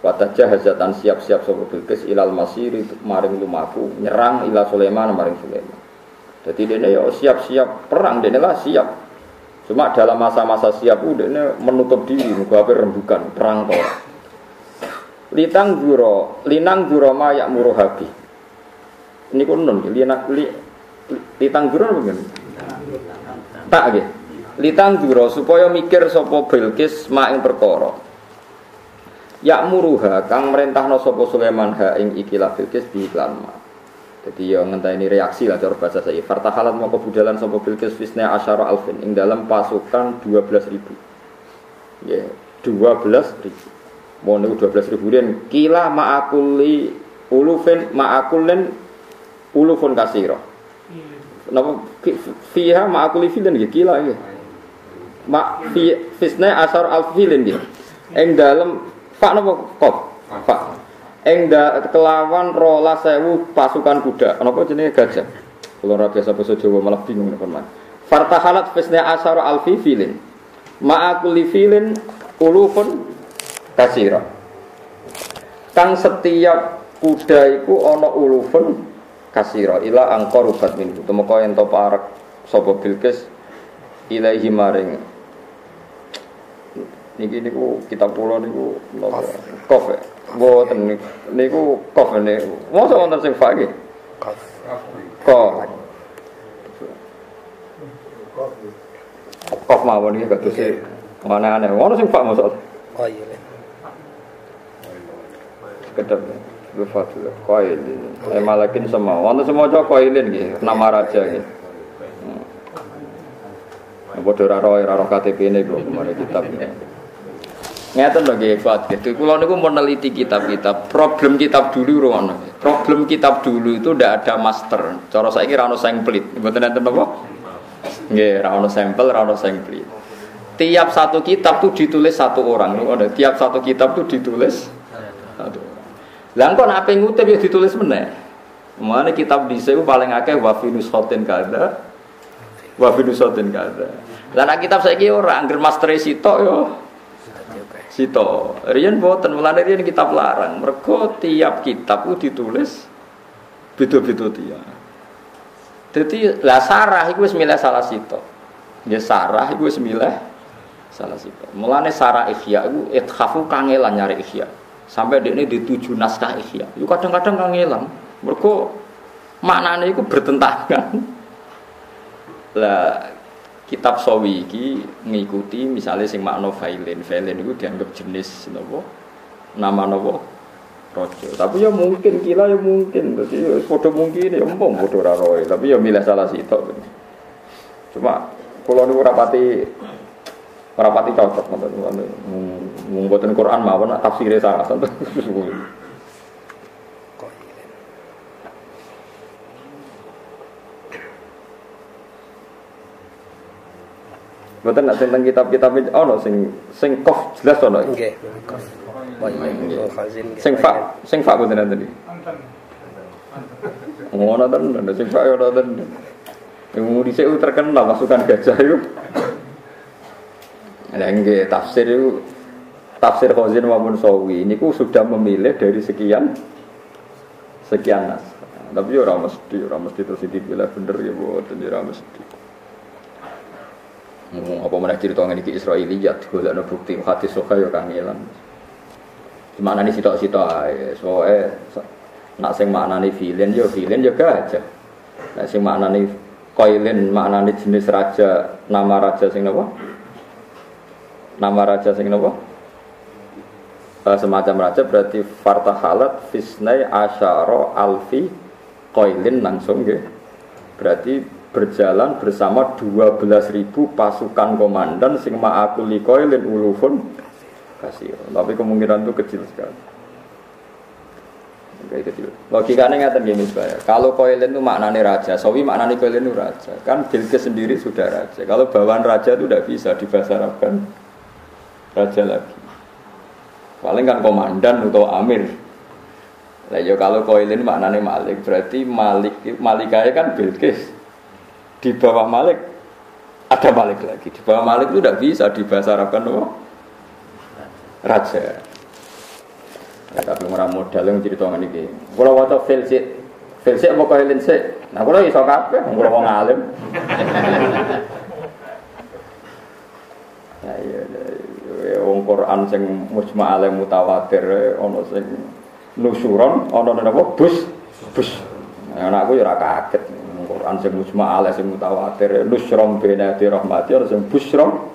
Speaker 1: Wata jahazatan siap-siap sapa Bilqis ilal masiri maring lumaku nyerang ila Sulaiman maring Sulaiman. Jadi dia ya siap-siap perang dia lah siap. Cuma dalam masa-masa siap ini menutup diri muka rembukan perang toh. Litang juro, linang juro mayak muruh habi. Ini kun non, linak li, litang apa gini? Tak gitu. Litang juro supaya mikir sopo Bilqis mak ing perkara. Ya muruha kang merintahno sapa Sulaiman ha ing ikilah Bilqis bi iklan ma. Jadi ya ngenteni reaksi lah cara bahasa saya. Fartahalat mau kebudalan sapa Bilqis fisna asyara alfin ing dalam pasukan 12 ribu. Ya, 12 ribu. Mau niku 12 ribu dan kila ma'akuli ulufin ma'akulin ulufun kasiro. Napa fiha ma'akuli filin ya kila ya. Ma fi fisna asyara alfilin dia. Ing dalam Pak nopo kop? Pak. Eng da kelawan rola sewu pasukan kuda. Napa jenenge gajah? Kalau ora biasa basa Jawa malah bingung nek man. Fartahalat fisna asar alfi filin. Ma'a kulli filin ulufun kasira. Kang setiap kuda iku ana ulufun kasira ila angkor ubat min. Tumeka ento parek sapa Bilqis ilaihi maring. Niki niku kitab kula niku napa kof. Mboten niku kof niku mosok wonten sing iki? Kof. Kof. Kof mawon iki kados mana aneh ono sing fa mosok? Oh iya. Kedep Lufatul Qailin Eh malakin semua Wonten semua cok Qailin gitu Nama raja gitu Bodoh raro raro KTP ini gue kemarin kitab ini. Ngeten lho nggih kuat gitu. Kula niku meneliti kitab-kitab. Problem kitab dulu rumono. Problem kitab dulu itu ndak ada master. Cara saiki ra ono samplet. Mboten enten apa? Nggih, ra sampel, ra ono. Tiap satu kitab tuh ditulis satu orang. Tiap satu kitab tuh ditulis. Lah kok nek ngutip ya ditulis meneh. Mana kitab di paling akeh wa fi nushatin kada. Wa fi nushatin kada. Lah nek kitab saiki ora angger master sitok yo Sito, riyen boten mulane riyen kitab larang. Mergo tiap kitab ku ditulis beda-beda dia. Jadi lah sarah iku wis milih salah sito. Ya sarah iku wis milih salah sito. Mulane sarah ihya iku ithafu kangelan nyari ihya. Sampai dekne di tujuh naskah ihya. Iku kadang-kadang kangelan. Mergo maknane iku bertentangan. <laughs> Lah kitab sawi iki ngikuti misalnya sing makna failin failin itu dianggap jenis nopo? Nama nopo? Rojo tapi ya mungkin kila ya mungkin. Jadi ya mungkin ya empong foto raroi tapi ya milih salah situ cuma kalau niku rapati rapati cocok ngoten mung mboten Quran mawon tafsire salah <laughs> Mboten nak tentang kitab-kitab ono sing sing kof jelas ono. Nggih. Sing fa sing fa mboten enten iki. Ngono tenan, sing fa ono tenan. Yang dhisik terkenal masukan gajah itu. Ada nggih tafsir itu tafsir Khazin maupun Sawi ini ku sudah memilih dari sekian sekian nas. Tapi ya ora mesti, ora mesti terus dipilih bener ya buat ora mesti. Ngomong apa mana cerita ngene iki Israiliyat golekno bukti hadis soka ya kangelan. Maknane sitok-sitok ae. Soe nak sing maknane filin yo filin yo gajah. Nak sing maknane koilin maknane jenis raja, nama raja sing napa? Nama raja sing napa? Eh, semacam raja berarti fartahalat fisnai asyara alfi koilin langsung ya. Berarti berjalan bersama 12.000 pasukan komandan sing ma'akuli koilin ulufun kasih. Tapi kemungkinan itu kecil sekali. Kayak kecil. Logikanya nggak terjadi ya. Kalau koilin itu maknanya raja, sawi maknanya koilin itu raja. Kan Bilqis sendiri sudah raja. Kalau bawaan raja itu tidak bisa dibahasa Arabkan raja lagi. Paling kan komandan atau amir. Nah, ya kalau koilin maknanya malik, berarti malik malikanya kan Bilqis. Di bawah malik ada malik lagi. Di bawah malik itu tidak bisa dibahasa Arabkan oh, raja. Ya, tapi orang modal yang cerita ini. Kalau waktu filsik, filsik mau koilin sih. Nah kalau iso kabeh, kalau mau ngalim. <laughs> Ya iya, iya. Wong Quran sing mujma' alaih mutawatir ono sing nusuron ono napa bus bus. Nah, anakku ya ora kaget. Quran sing mujma' alaih sing mutawatir nusron bena di rahmati ono sing busron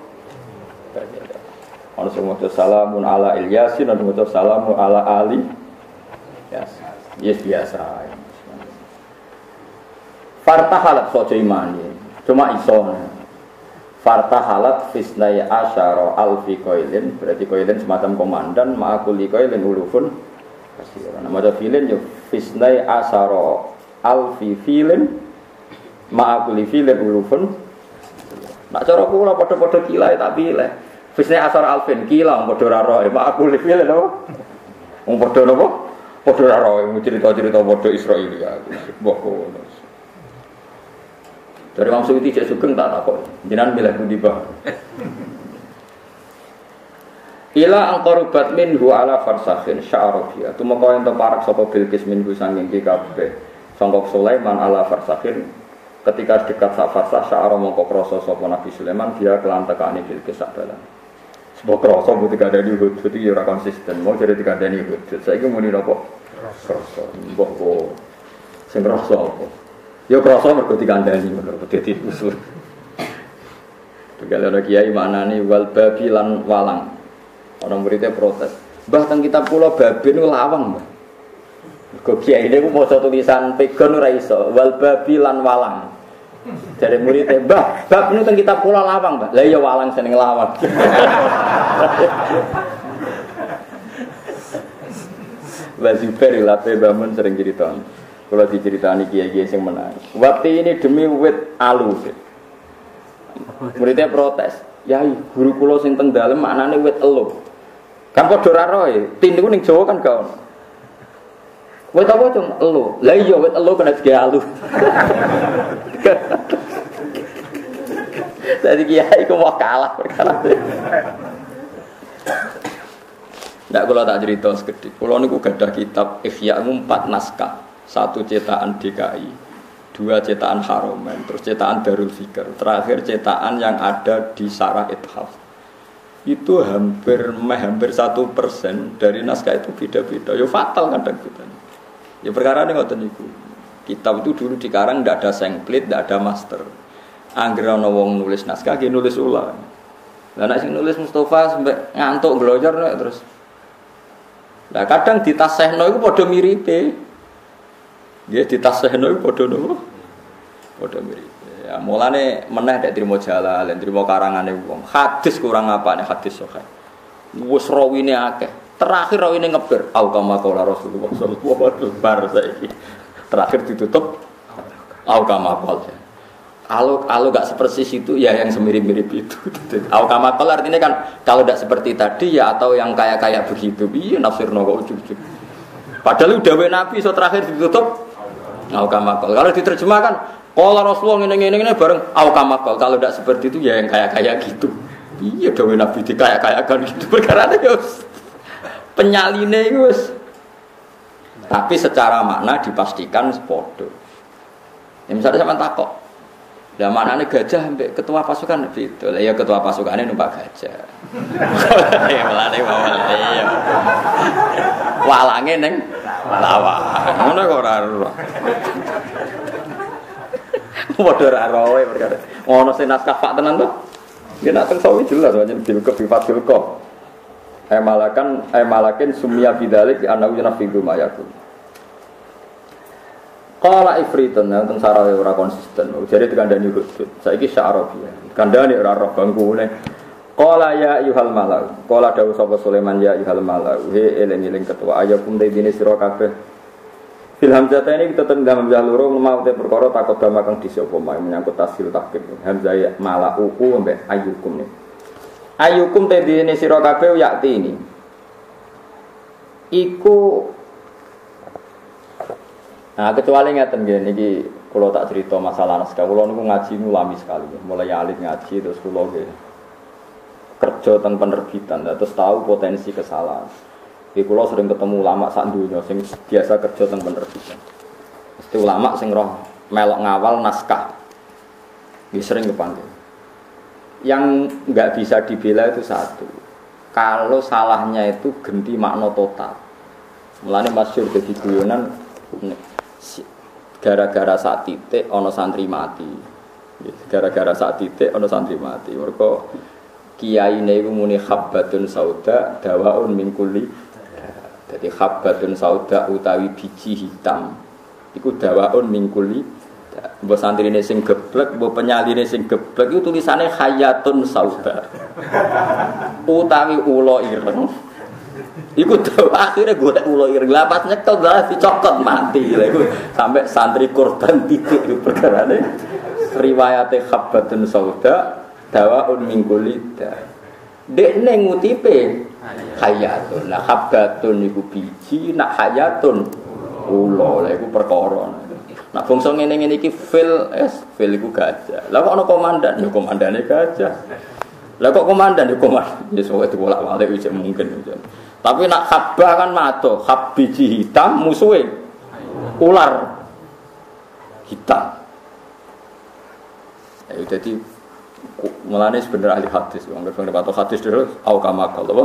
Speaker 1: Ono sing maca salamun ala Ilyasin, ono maca salamun ala Ali. Yasin. Yes biasa. Fartahalat sojo imani. Cuma iso. Fartahalat fisnai asyara alfi koilin. Berarti koilin semacam komandan. Ma'akuli koilin ulufun. Kasih Nama filin yo fisnai asyara alfi filin. Ma'akuli filin ulufun. Nak cara kula padha-padha kilai tak pilih. Fisne asar alfin kilang padha ora roe, mak aku lha lho. Wong padha napa? Padha ora roe cerita-cerita padha Israil ya. Mbok. Dari Imam Suyuti cek sugeng tak takut. Jenengan milih pundi bah? Ila angkorubat minhu ala farsakhin sya'arofiyah Tumaka yang teparak sopa bilkis minhu sanging ki kabeh Sangkok Sulaiman ala farsakhin Ketika dekat sak farsah sya'aro mongkok kroso sopa Nabi Sulaiman Dia kelantekani bilkis sak balan Sebuah kerasa bu tiga dari hudud itu ya konsisten. Mau jadi tiga dari hudud. Saya ini muni nopo. Kerasa. Mbok kok. Sing kerasa apa? Ya kerasa mergo dikandani menurut dadi usul. Tegale ana kiai maknane wal babi lan walang. Ana muridnya protes. Mbah teng kitab kula babi niku lawang, Mbah. Mergo kiai niku maca tulisan pegon ora iso. Wal babi lan walang. Dari murid mbah, bab ini tentang kitab kula lawang, mbah. Lah iya walang seneng lawang. <laughs> Mbah Zubair lape bangun sering cerita. Kalau diceritani kiai-kiai sing menang. Waktu ini demi wit alu. Muridnya protes. Ya guru kula sing teng dalem maknane wit elu. Kan padha ora roe. Tindiku ning Jawa kan gak ono. Wit apa cung? Elu. Lah iya wit elu kena digawe alu. <laughs> Jadi kiai ku mau kalah perkara. Nggak kalau tak cerita segede. Kalau niku gadah kitab Ihya empat naskah, satu cetakan DKI, dua cetakan Haromen, terus cetakan Darul Fikr, terakhir cetakan yang ada di Sarah Ithaf. Itu hampir hampir satu persen dari naskah itu beda-beda. Ya fatal kadang kita. Ya perkara ini ngoten niku. Kitab itu dulu dikarang tidak ada sengklit, tidak ada master. Angger ana wong nulis naskah ki nulis ulang. Lah nek sing nulis Mustafa sampai ngantuk glojor terus. Lah kadang ditasehno iku padha miripe. Nggih ditasehno padha nopo? Padha miripe. Ya mulane meneh nek trimo jalal, trimo karangane wong. Hadis kurang apa nih hadis sahih. Wis rawine akeh. Terakhir rawine ngeber, au kama qala Rasulullah sallallahu alaihi wasallam. Terakhir ditutup au kama qala. Kalau kalau nggak seperti itu ya yang semirip-mirip itu. <laughs> Au kamakol artinya kan kalau tidak seperti tadi ya atau yang kayak kayak begitu. Iya nafsir nogo ujung-ujung. Padahal udah nabi so terakhir ditutup. Au kamakol. Kalau diterjemahkan kalau Rasulullah ini ini ini bareng au kamakol. Kalau tidak seperti itu ya yang kayak kayak gitu. Iya dawe nabi di kayak kayak kan gitu <laughs> perkara itu. Penyaline itu. Tapi secara makna dipastikan sepodo. Ya misalnya sama takok, Lah maknane gajah sampai ketua pasukan itu. Lah ya ketua pasukannya numpak gajah. <laughs> Ya melane bawal ya. Walange ning lawa. Ngono kok ora ora. Padha ora roe perkara. Ono sing naskah Pak tenan to. Ya nak teng sawi jelas wajan bilkop bifat bilkop. Emalakan emalakin sumia bidalik anahu yunafidu mayakun. Kala ifritun ya tentang sarawe ora konsisten. Jadi dikandani hudud. Saiki syarabi. Kandani ora roh bangkune. Kala ya yuhal malau. Kala dawuh sapa Sulaiman ya yuhal malau. He eling-eling ketua ayakum te dine sira kabeh. Fil hamzah ini kita tentang hamzah loro mau te perkara takut dama kang disi apa mae menyangkut tasil takdir. Hamzah ya malau ku ambek ayukum nih. Ayukum te dine sira kabeh yakti ini. Iku Nah, kecuali ngeten nggih niki kula tak cerita masalah naskah. Kula niku ngaji lami sekali. Mulai alit ngaji terus kula nggih kerja tentang penerbitan terus tahu potensi kesalahan. Di kula sering ketemu ulama sak dunya sing biasa kerja tentang penerbitan. Mesti ulama sing roh melok ngawal naskah. Ini sering kepanggil. Yang nggak bisa dibela itu satu. Kalau salahnya itu ganti makna total. Mulane masyur jadi guyonan gara-gara saat titik ono santri mati gara-gara saat titik ono santri mati mereka kiai ini muni habbatun sauda dawaun min kulli. Jadi habbatun sauda utawi biji hitam. Itu dawaun min kulli. Santri ini sing geblek, mbok penyali ini sing geblek itu tulisannya hayatun sauda. Utawi ulo ireng. Iku tuh akhirnya gue tak ulo ireng. Lapas nyekel lah dicokot mati. Lah iku sampai santri korban titik itu perkara ini riwayatnya khabatun sauda dawaun mingkulida dek neng ngutipe hayatun nah khabatun iku biji nak hayatun ulo lah iku perkara Nah, bangsa ngene ngene iki fil es fil iku gajah. Lah kok ana komandan, ya komandane gajah. Lah kok komandan ya komandan. Ya sok bolak-balik wis mungkin. Tapi nak habba kan mato, hab biji hitam musuhe ular hitam. Ya jadi mulane sebenarnya ahli hadis, wong ngerti pato hadis terus au kamakal apa?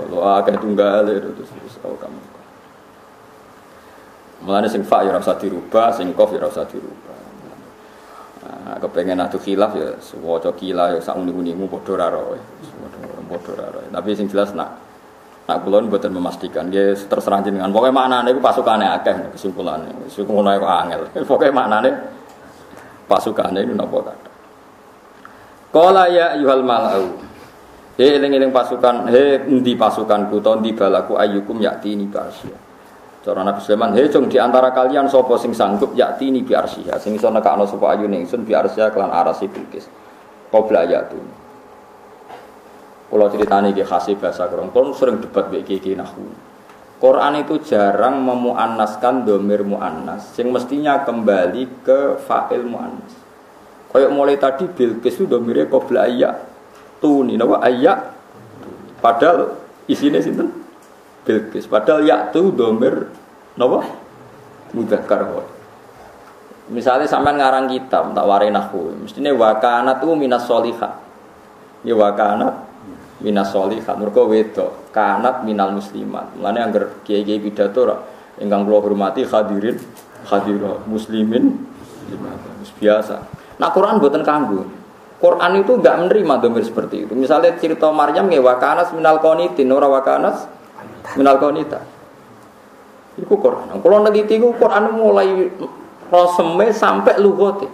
Speaker 1: Kalau agak tunggal itu terus au kamakal. Mulane sing fa ya ora dirubah, sing kof ya ora usah dirubah. Nah, kepengen atuh khilaf ya sewaca kila ya sak uni-unimu padha ora roe. Tapi sing jelas nak nak kula mboten memastikan. Nggih terserah jenengan. Pokoke maknane iku pasukane akeh kesimpulane. Wis ngono kok angel. <laughs> Pokoke maknane itu napa kata. Qala ya ayyuhal mala'u. He eling-eling pasukan, he endi pasukanku to endi balaku ayyukum yaktini basya. Cara Nabi Sulaiman, he cung di antara kalian sapa sing sanggup yaktini bi arsyha, sing iso nekakno sapa ayu ningsun bi arsyha kelan arasi Bilqis. Qabla ayatu. Kalau ceritanya di khasih bahasa Quran, kalau sering debat baik kiki nahu. Quran itu jarang memuannaskan domir muannas, sing mestinya kembali ke fa'il muannas. Kayak mulai tadi Bilqis itu domirnya qabla ayat tuni, nawa ayat. Padahal isinya sinten Bilqis. Padahal ya tu domir napa? Mudzakkar Misalnya sampai ngarang kitab tak warai nahu, mestinya wakanat itu minas solihat. Ya wakanat minas solihat. Mereka wedok kanat minal muslimat. Mulane angger kiai-kiai pidato ra ingkang hormati hadirin hadirah muslimin biasa. Nah Quran buatan kanggo. Quran itu enggak menerima domir seperti itu. Misalnya cerita Maryam ya wakanas minal konitin, ora wakanas minal konita. Iku Quran. Kalau neliti iku Quran mulai roseme sampai lugote.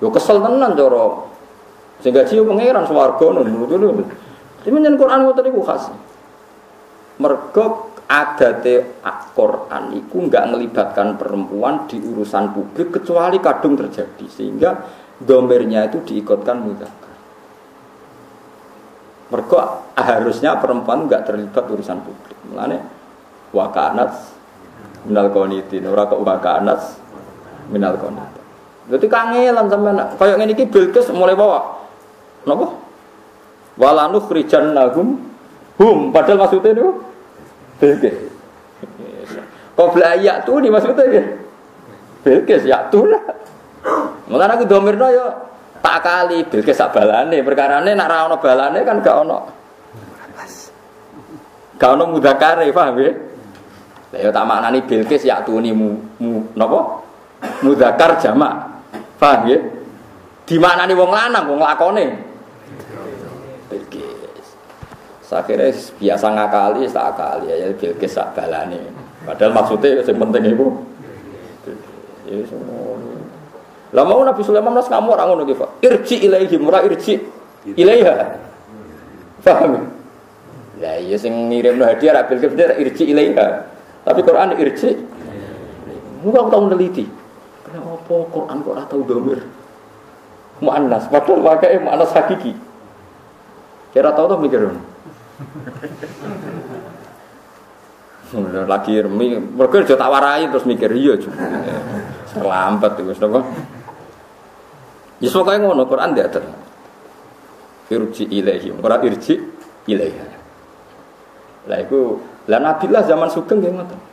Speaker 1: Yo kesel tenan cara sing gaji yo pangeran swarga ngono. Tapi nyen Quran ngoten iku khas. Mergo adate Quran iku enggak melibatkan perempuan di urusan publik kecuali kadung terjadi sehingga domernya itu diikutkan mudzakkar. Mergo harusnya perempuan enggak terlibat urusan publik. Mulane wakanat minal qanitin ora kok wakanat minal qanitin. Berarti kangelan sampean kaya ngene iki Bilqis mulai bawa. Napa? Walanu khrijan nahum hum padahal maksudnya itu Bilqis. Qabla ayat tuh nih maksudnya ya. Bilqis ya tuh lah. Mulane aku domirno yo tak kali Bilqis sak balane, perkarane ora ono balane kan gak ono. Gak ono mudakare, paham ya? Lah yo tak maknani Bilqis ya tuni mu, mu napa? Mudakar jamak. Paham ya? Maknani wong lanang, wong lakone. Bilqis. Akhirnya biasa ngakali, tak akali ya Bilqis sak balane. Padahal maksudnya yang penting itu. Ya. Lah mau Nabi Sulaiman nas kamu orang ngono gitu. Irji ilaihi murah irji ilaiha. Paham? Lah iya sing ngirim hadiah ra bil kebir irji ilaiha. Tapi Quran irji. Muga aku tahu neliti. Kenapa Quran kok tahu domir? Mu'annas, padahal pakai mu'annas hakiki. Kira tahu tuh mikir. Lagi remi, mereka tak warai terus mikir iya juga. Terlambat itu, kenapa? Ya pokoknya ngono Quran diatur. Irji ilaihi, ora irji ilaiha. Lah iku lah Nabilah zaman sugeng nggih ngoten.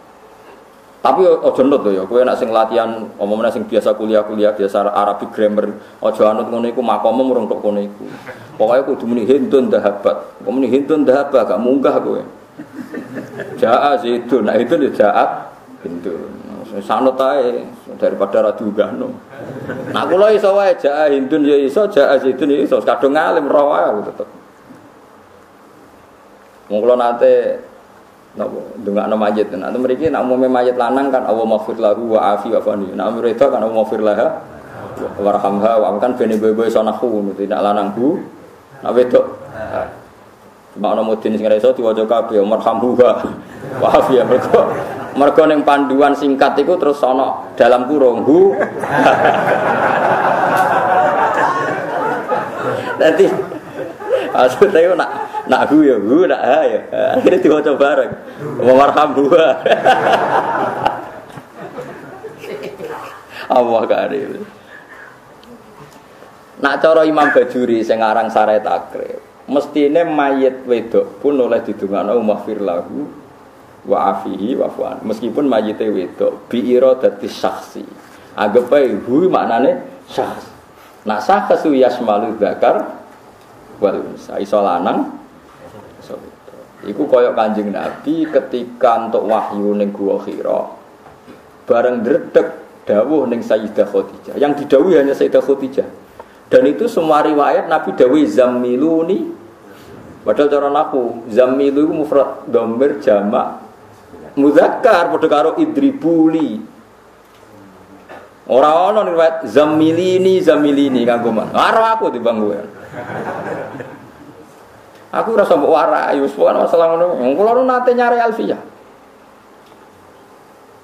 Speaker 1: Tapi ojo nut ya, kowe nek sing latihan omongane sing biasa kuliah-kuliah biasa Arabic grammar, ojo anut ngono iku makomo murung tok kono iku. Pokoke kudu muni hindun dahabat. Kok muni hindun dahabat gak munggah kowe. Jaa itu, nah itu dia jaat hindun. Sanut ae daripada ra diunggahno. Nah kula iso wae jaa hindun ya iso, jaa zaitun ya iso, kadung ngalim roh aku tetep. Wong kula nate napa ndongakno mayit. Nah mriki nek umume mayit lanang kan Allah maghfir lahu wa afi wa fani. Nek mereka kan Allah maghfir laha warhamha wa kan bene boy iso nahu tidak lanang bu. Nek wedok Cuma ana mudin sing iso diwaca kabeh marhamhuha wa afi ya mergo mergo ning panduan singkat iku terus ana dalam kurung. Nanti <laughs> <laughs> Maksudnya itu nak nak hu ya hu nak ha ya. Akhirnya diwaca bareng. Wa marhamhuha. <laughs> Allah karim. Nak cara Imam Bajuri sing aran Sarai Takrib, mestine mayit wedok pun oleh didungakno maghfir lahu wa afihi wa fuan. Meskipun mayite wedok bi iradati syakhsi. Anggap ae hu maknane syakhs. Nak syakhs yasmalu zakar wal unsa. Iso lanang iso. Iku koyok Kanjeng Nabi ketika untuk wahyu ning Gua Hira. Bareng dredeg dawuh ning Sayyidah Khadijah. Yang didawuhi hanya Sayyidah Khadijah. Dan itu semua riwayat Nabi Dawi Zammiluni Padahal cara naku Zammilu itu mufrad domir jamak Muzakkar pada karo idribuli Orang-orang riwayat Zammilini Zammilini kanggo man Karo aku di bangku Aku rasa mbok warai wis pokoke masalah ngono. Kula nu nate nyari Alfiyah.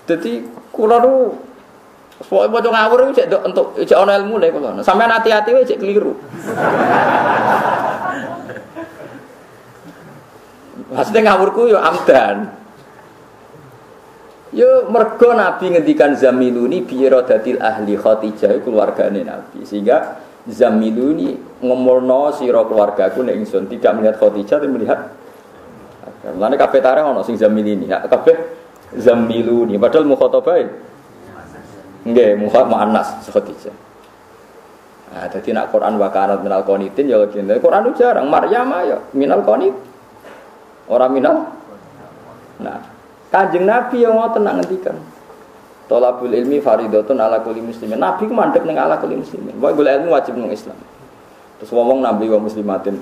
Speaker 1: Jadi kula nu Pokoknya mau ngawur itu cek untuk cek ono ilmu deh kalau sampai hati-hati wae cek keliru. <laughs> Maksudnya ngawurku yo amdan. Yo mergo Nabi ngendikan zamiluni birodatil ahli Khadijah keluargane Nabi sehingga zamiluni ngomolno sira keluargaku nek ingsun tidak melihat Khadijah tapi melihat Mulane kabeh tareh ono sing zamilini, ya kabeh zamiluni padahal mukhatabah Nggih, muha muannas Khadijah. Nah, jadi nak Quran wa kanat minal qanitin ya lagi. Quran itu jarang Maryam ya minal qanit. Orang minal. Nah, Kanjeng Nabi yang mau tenang ngendikan. Tolabul ilmi faridatun ala kulli muslimin. Nabi ku mandek ning ala kulli muslimin. Pokoke golek ilmu wajib nang Islam. Terus ngomong nabi wa muslimatin.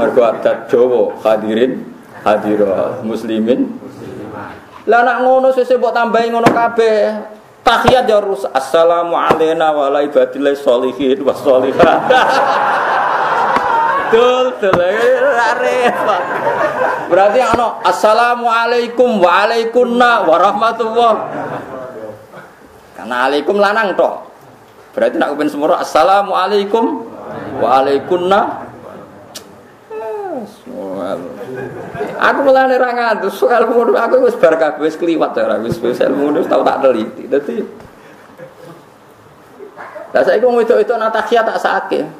Speaker 1: Mergo adat Jawa hadirin hadira muslimin. Lah nak ngono sesuk mbok tambahi ngono kabeh. Tahiyat ya rus. Assalamu alayna wa ala ibadillah sholihin wa sholihat. <laughs> Dul dul repot. Berarti ano assalamu alaikum wa alaikunna wa rahmatullah. Karena alaikum lanang toh. Berarti nak kepen semua assalamu alaikum wa alaikunna. Aku mulane ra ngantus, ilmu ngono aku wis bar kabeh wis kliwat ora wis wis ilmu tau tak teliti. Dadi Lah wong wedok itu nak tahiyat tak sakit.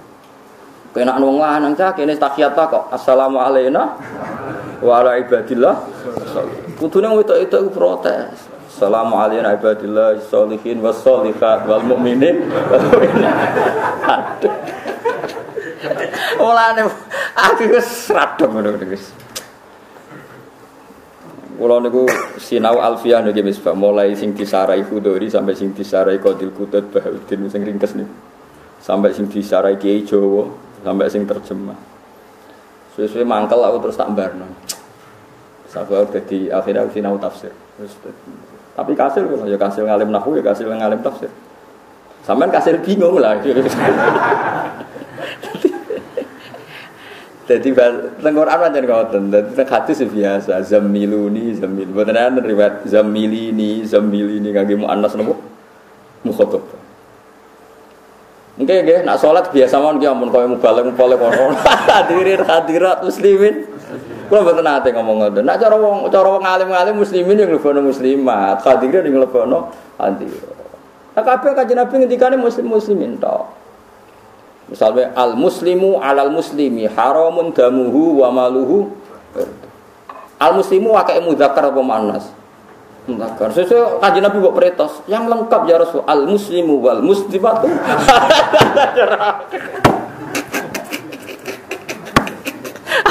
Speaker 1: Kena wong lanang cah kene tahiyat kok. Assalamu alayna wa ala ibadillah. Kudune wong wedok itu protes. Assalamu alaikum ibadillah sholihin was sholihat wal mu'minin mu'minat. Mulane aku wis radong ngono wis. Kula niku sinau alfiah niki misbah mulai sing disarai Khudori sampai sing disarai Qadil Qutut Bahauddin sing ringkes niku. Sampai sing disarai Kiai Jawa, sampai sing terjemah. Suwe-suwe mangkel aku terus tak barno. Sampai jadi akhirnya aku sinau tafsir. Tapi kasil ya kasil ngalim nahu ya kasil ngalim tafsir. Sampai kasil bingung lah. <laughs> Jadi teng Quran pancen ngoten. Dadi teng hadis biasa zamiluni zamil. Mboten ana riwayat zamilini zamilini kangge muannas napa? Mukhatab. Mungkin nggih nak salat biasa mawon ki ampun koyo mubalek mubalek ono. <laughs> Hadirin hadirat muslimin. Kula mboten nate ngomong ngoten. Nak cara wong cara wong alim-alim muslimin yang lebokno muslimat, hadirin yang lebokno hadirat. Nah kabeh kanjeng Nabi ngendikane muslim muslimin tok. Misalnya al muslimu alal muslimi haramun damuhu wa maluhu. Al muslimu wakai mudzakkar apa? Mudzakkar. Sesuai kanjeng Nabi buat peritos yang lengkap ya Rasul. Al muslimu wal muslimatu. <laughs>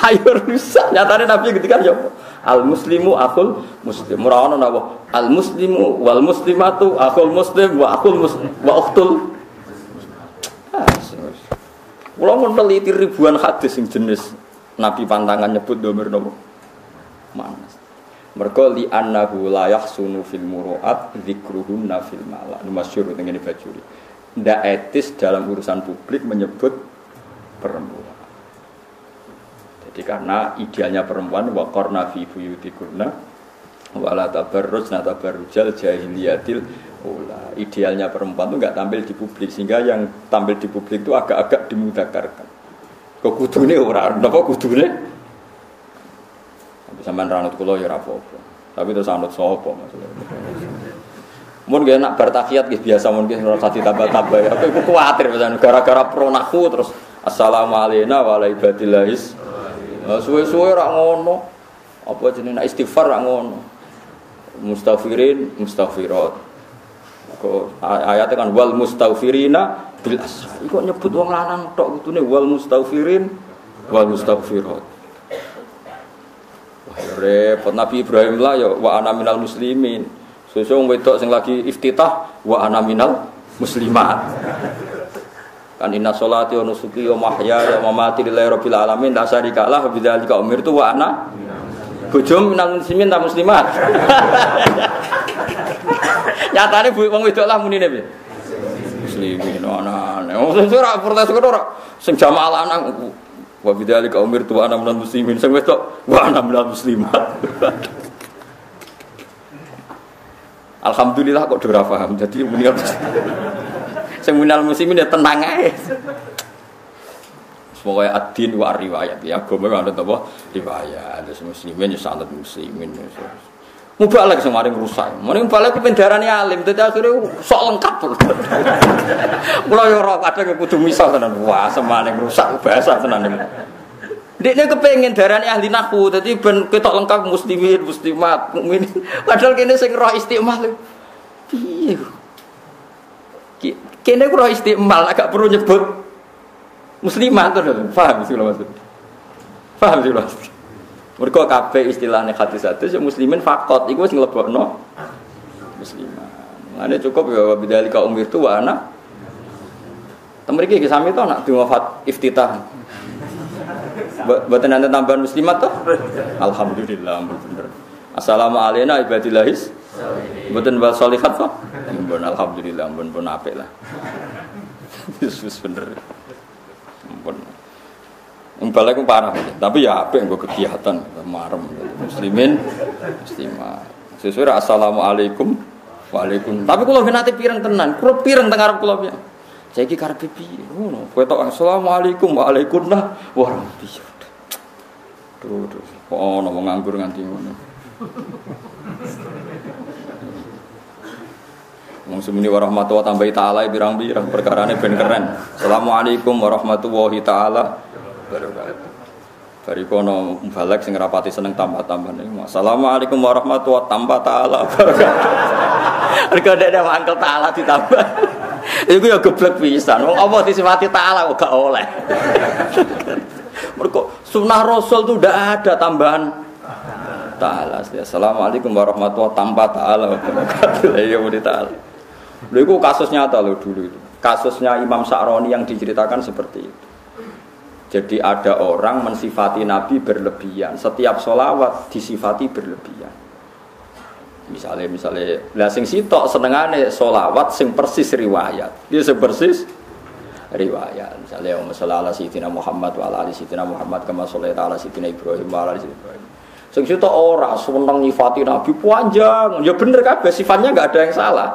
Speaker 1: Ayo rusak. Nyatanya Nabi ketika ya Al muslimu akul muslim. Murah napa? Al muslimu wal muslimatu akul muslim wa akul muslim wa ukhtul kalau meneliti ribuan hadis yang jenis Nabi pantangan nyebut domir nopo manas. Mereka li annahu la yahsunu fil muru'at dzikruhunna fil mala. Ini masyhur dengan bajuri. Tidak etis dalam urusan publik menyebut perempuan. Jadi karena idealnya perempuan wa qarna fi buyutikunna wala tabarrujna tabarrujal jahiliyatil ula. Idealnya perempuan itu nggak tampil di publik sehingga yang tampil di publik itu agak-agak dimudakarkan. Kok kudune ora, napa kudune? Sampean ranut kula ya apa-apa. Tapi terus anut sapa maksudnya. Mun gak enak bertakiat gitu biasa mun nggih ora ditambah-tambah. Aku iku kuwatir misalnya gara-gara pronaku terus assalamualaikum wa ibadillahis. Suwe-suwe ora ngono. Apa jenenge istighfar ora ngono. Mustaghfirin, mustaghfirat. Kok ayatnya kan wal mustaghfirina bil asra. Iku nyebut wong lanang tok kutune wal mustaghfirin wal mustaghfirat. Repot Nabi Ibrahim lah ya wa ana minal muslimin. Sesuk wedok sing lagi iftitah wa ana minal muslimat. Kan inna sholati wa nusuki wa mahya wa mamati lillahi rabbil alamin la syarika lah bidzalika umirtu wa ana bojom minal muslimin ta muslimat. <laughs> Nyatane bu wong wedok lah munine piye? Muslimin sing ora protes kok ora sing jamaah lanang wa bidzalika umirtu wa ana minal muslimin sing wedok wa ana minal muslimat. Alhamdulillah kok ora paham. Jadi muni sing minal muslimin ya tenang ae. Pokoknya adin wa riwayat ya agama ada apa riwayat ada muslimin ya sanad muslimin Mubalek sing maring rusak. Mending mubalek ku pendarane alim dadi akhire sok lengkap. Kula yo ora kadang kudu misal tenan. Wah, semaning rusak bahasa tenan. Dekne kepengin darane ahli nahwu dadi ben ketok lengkap muslimin, muslimat. Padahal kene sing roh istiqmal. Piye? Kene ku roh istiqmal agak perlu nyebut muslimat to, paham sih maksud. Paham sih maksud. Mereka kabeh istilahnya hadis hadis yang muslimin fakot, itu wis nglebokno musliman. Mane cukup ya wa bidzalika umirtu wa ana Temriki iki sami to nak diwafat iftitah. Buatan nanti tambahan muslimat toh? Alhamdulillah, bener. Assalamualaikum ibadillahis. Buatan bahas solihat toh? Mbon alhamdulillah, mbon pun apik lah. <laughs> Yesus bener. Balik parah, tapi ya apa yang gue kegiatan, marem, muslimin, muslimah. Sesuai assalamualaikum, waalaikum. Tapi kalau nanti pirang tenan, kalau pirang tengah kalau ya. Saya ki karep pipi, ngono. Kowe tok assalamualaikum, waalaikum nah, warahmatullahi. Tuh, tuh. Kok ono wong nganggur nganti ngono. Wong semuni warahmatullahi tambahi taala pirang-pirang perkarane ben keren. Assalamualaikum warahmatullahi taala Bari kono balik sing rapati seneng tambah-tambah nih. Assalamualaikum warahmatullahi tambah taala <laughs> wabarakatuh. Mergo nek ada mangkel taala ditambah. <laughs> Iku ya geblek pisan. Wong apa disifati taala kok gak oleh. <laughs> Mergo sunnah Rasul tuh udah ada tambahan taala. Assalamualaikum warahmatullahi tanpa taala. Ya mau taala. Lho itu kasus nyata loh dulu itu. Kasusnya Imam Sa'roni yang diceritakan seperti itu. Jadi ada orang mensifati Nabi berlebihan. Setiap solawat disifati berlebihan. Misalnya, misalnya, lah sing sitok senengane solawat sing persis riwayat. Dia sing persis riwayat. Misalnya, Umma ala Sayyidina Muhammad wa ala Sayyidina Muhammad kama sholai ala Sayyidina Ibrahim wa ala Sayyidina Ibrahim. Sing sitok ora seneng nyifati Nabi panjang. Ya bener kabeh sifatnya nggak ada yang salah.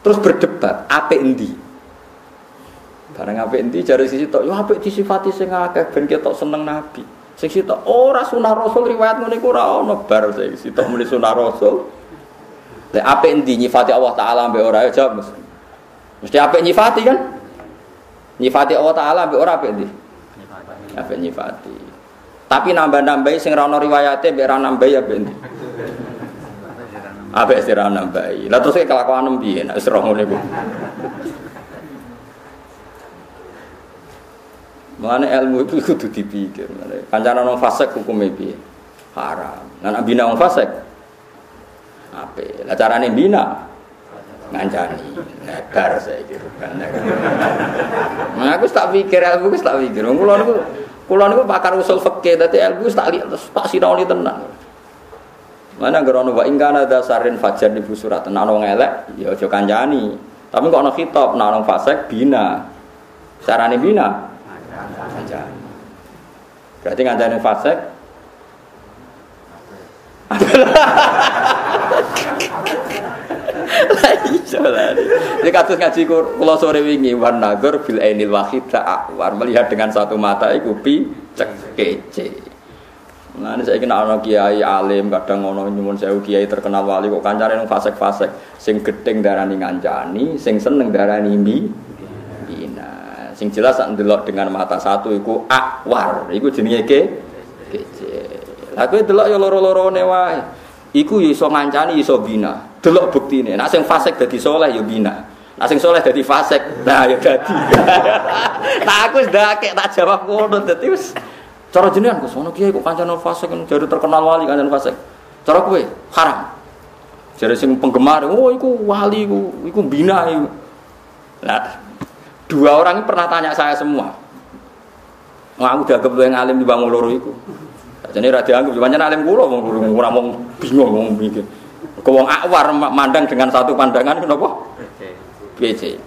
Speaker 1: Terus berdebat, apa endi? Barang apik endi jare sisi tok, yo apik disifati sing akeh ben ketok seneng Nabi. Sing sitok ora sunah Rasul riwayat ngene iku ora ono bar sing sitok muni sunah Rasul. Lek apik endi nyifati Allah taala mbek ora ya jawab mesti. Mesti apik nyifati kan? Nyifati Allah taala mbek ora apik endi? Apik nyifati. Tapi nambah-nambahi sing ora ono riwayate mbek ora nambahi apik endi? Apik sira nambahi. Lah terus kelakuan piye nek ngono iku. Mengenai ilmu itu kudu dipikir. Kancana nong fasek hukum piye? Haram. Nah, bina nong fasek apa? Lah carane bina ngancani. Negar saya kira. Nah, aku tak pikir aku tak pikir. Kulo niku kulo niku pakar usul fikih dadi ilmu tak lihat tak sinau tenang. Mana gerono wa dasarin fajar di surat ana wong elek ya aja kancani. Tapi kok ana khitab ana fasek bina. Carane bina ngancani. Berarti ngancani fasek. Ini kasus ngaji kula sore wingi wan nagur bil ainil wahid ta'war melihat dengan satu mata iku pi cek kece. Nah, ini saya kena anak kiai alim, kadang ngono nyumun saya kiai terkenal wali kok kancane nang fasek-fasek, sing gedeng darani ngancani, sing seneng darani mbi Sing jelas sak ndelok dengan mata satu iku akwar, iku jenenge ke kece. Lah kowe delok ya loro-lorone wae. Iku ya iso ngancani iso bina. Delok buktine. Nek sing fasik dadi soleh ya bina. Nek sing soleh dadi fasik, nah ya dadi. <laughs> nah aku wis ndakek tak jawab ngono dadi wis cara jenengan Gus ono kiai kok kancane fasik jare terkenal wali kancane fasik. Cara kowe haram. Jare sing penggemar, oh iku wali iku, iku bina iku. Lah Dua orang pernah tanya saya semua. Aku udah kebetulan alim di bangun loro itu. Jadi rada anggap, banyak alim kulo, orang mau bingung, mau mikir. Kewong akwar mandang dengan satu pandangan, kenapa? PC.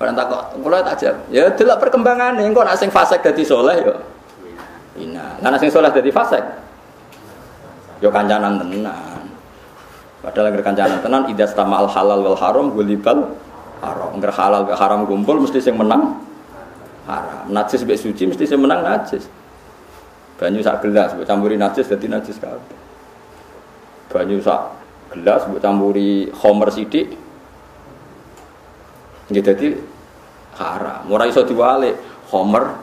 Speaker 1: Orang tak kok, kulo tak jawab. Ya, tidak perkembangan nih. Kok nasi fasek jadi soleh yo. Ina, nah nasi soleh jadi fasek. Yo kancanan tenan. Padahal kancanan tenan, idas tama al halal wal haram gulibal haram. Enggak halal enggak haram kumpul mesti sing menang haram. Najis mbek suci mesti sing menang najis. Banyu sak gelas mbok campuri najis dadi najis kabeh. Banyu sak gelas mbok campuri homer sithik nggih dadi haram. Ora iso diwalik homer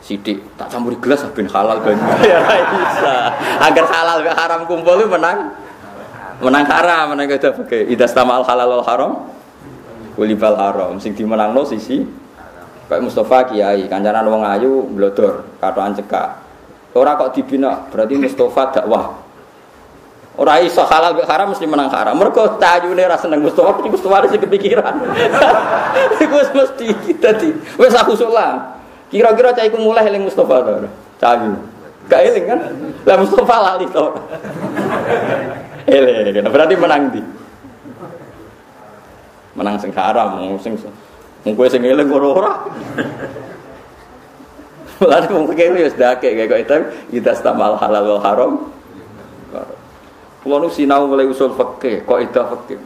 Speaker 1: sidik tak campuri gelas ben halal banyu. <laughs> ya bisa. Agar halal ke haram kumpul itu menang menang haram menang kita pakai idas tamal halal wal haram Kulibal haram sing dimenangno sisi kayak Mustafa Kiai, kancanan wong ayu blodor, katokan cekak. Ora kok dibina, berarti Mustafa dakwah. Ora iso halal mek haram mesti menang haram. Mergo tayune ra seneng Mustafa, tapi Mustafa sing kepikiran. <laughs> Iku wis mesti kita di. Wis aku sulang. Kira-kira cah iku mulai eling Mustafa to. Cayu. Gak eling kan? Lah Mustafa lali to. <laughs> Eling, berarti menang di menang sing haram sing mung kowe sing eling ora ora Lalu wong fikih wis dake kayak itu kita stamal halal wal haram. Kulo nu sinau mulai usul fikih, kok itu fikih.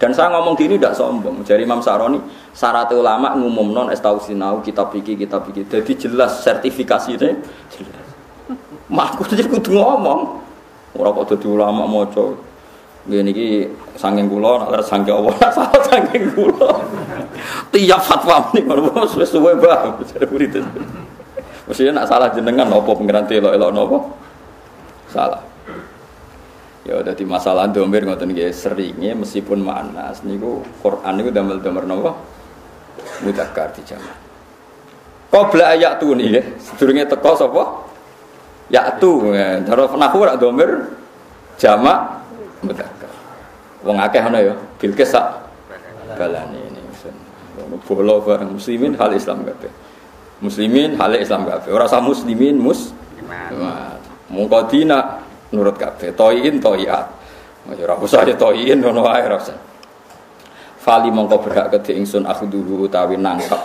Speaker 1: Dan saya ngomong gini tidak sombong. Jadi Imam Saroni, syarat ulama ngumum non es tahu sinau kitab fikih kitab fikih. Jadi jelas sertifikasi ini jelas. Mak aku jadi kudu ngomong. Orang kok jadi ulama mau coba. Gini ki sangking kulo, nak sangking Allah, nak salah sangking kulo. Tiap fatwa ini kalau mau suwe bang, jadi murid itu. Maksudnya nak salah jenengan, nopo pengiran telo elok nopo, salah. Ya dadi masalah domir ngoten nggih seringnya meskipun manas niku Quran niku damel-damel napa? Mudzakkar dijamak. Qabla ayat tu nih ya, sedurunge teko sapa? Ya tu, cara nahwu rak domir jamak mudzakkar. Wong akeh ana ya, Bilqis sak balane ini. Bolo bareng muslimin hal Islam kabeh. Muslimin hal Islam kabeh. Ora usah muslimin mus. Mungkodina nurut kabeh toyin toyat ya ora usah ya toyin ngono wae ora usah fali mongko berhak kedhe ingsun akhduhu utawi nangkep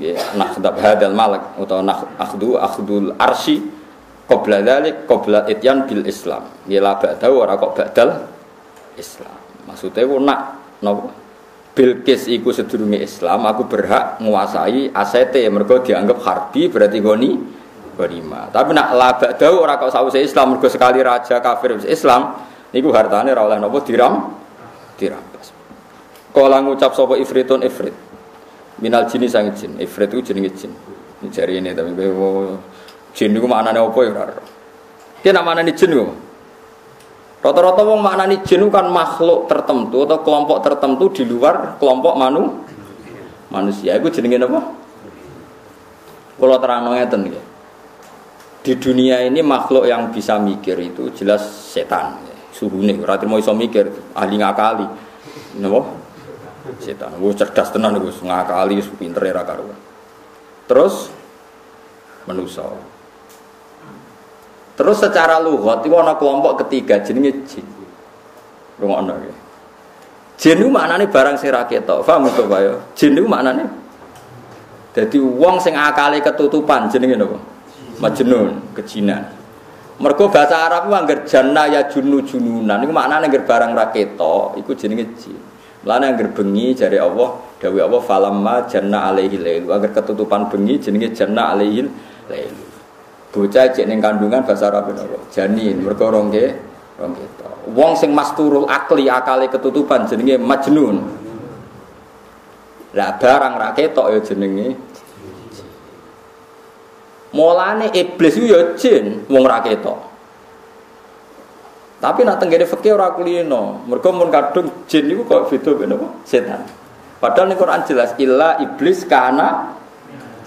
Speaker 1: ya nakhdab hadal malak utawa akhdu akhdul arsi qabla dzalik qabla ityan bil islam ya la ba'da ora kok badal islam maksudnya ku nak napa Bilqis iku sedurunge Islam aku berhak menguasai asete mergo dianggap harbi berarti goni ghanimah. Tapi nak labak dawu ora kok sause Islam mergo sekali raja kafir Islam niku hartane ora oleh napa diram dirampas. Kala ngucap sapa ifritun ifrit. Minal jini sang jin. Ifrit itu jenenge jin. Ini jari ini tapi kowe jin niku maknane apa ya ora. Ki nak maknane jin kok. Rata-rata wong maknani jin kan makhluk tertentu atau kelompok tertentu di luar kelompok manu manusia. Iku jenenge apa? Kalau terang ngeten nggih di dunia ini makhluk yang bisa mikir itu jelas setan suruh nih berarti mau mikir ahli ngakali nopo setan gue cerdas tenan gue ngakali pinter ya terus menuso terus secara luhut itu ada kelompok ketiga jenenge jin. Rungokno ya jin itu maknanya barang sing ra ketok paham to ya? Jin itu maknanya jadi uang sing akali ketutupan jenenge napa? Majnun kejinan. Mergo bahasa Arab ku angger janna ya junu jununan. Iku maknane angger barang raketo iku jenenge jin. Lana angger bengi jari Allah dawuh Allah falamma janna alaihi lailu. Angger ketutupan bengi jenenge janna alaihi lailu bocah cek ning kandungan bahasa Arab napa janin mergo rongge rongge wong sing masturul akli akale ketutupan jenenge majnun lah barang raketo ya jenenge Mulane iblis itu ya jin wong ra Tapi nak tenggene fikih ora kulino. Mergo kadung jin niku kok beda ben? Setan. Padahal ning Quran jelas illa iblis kana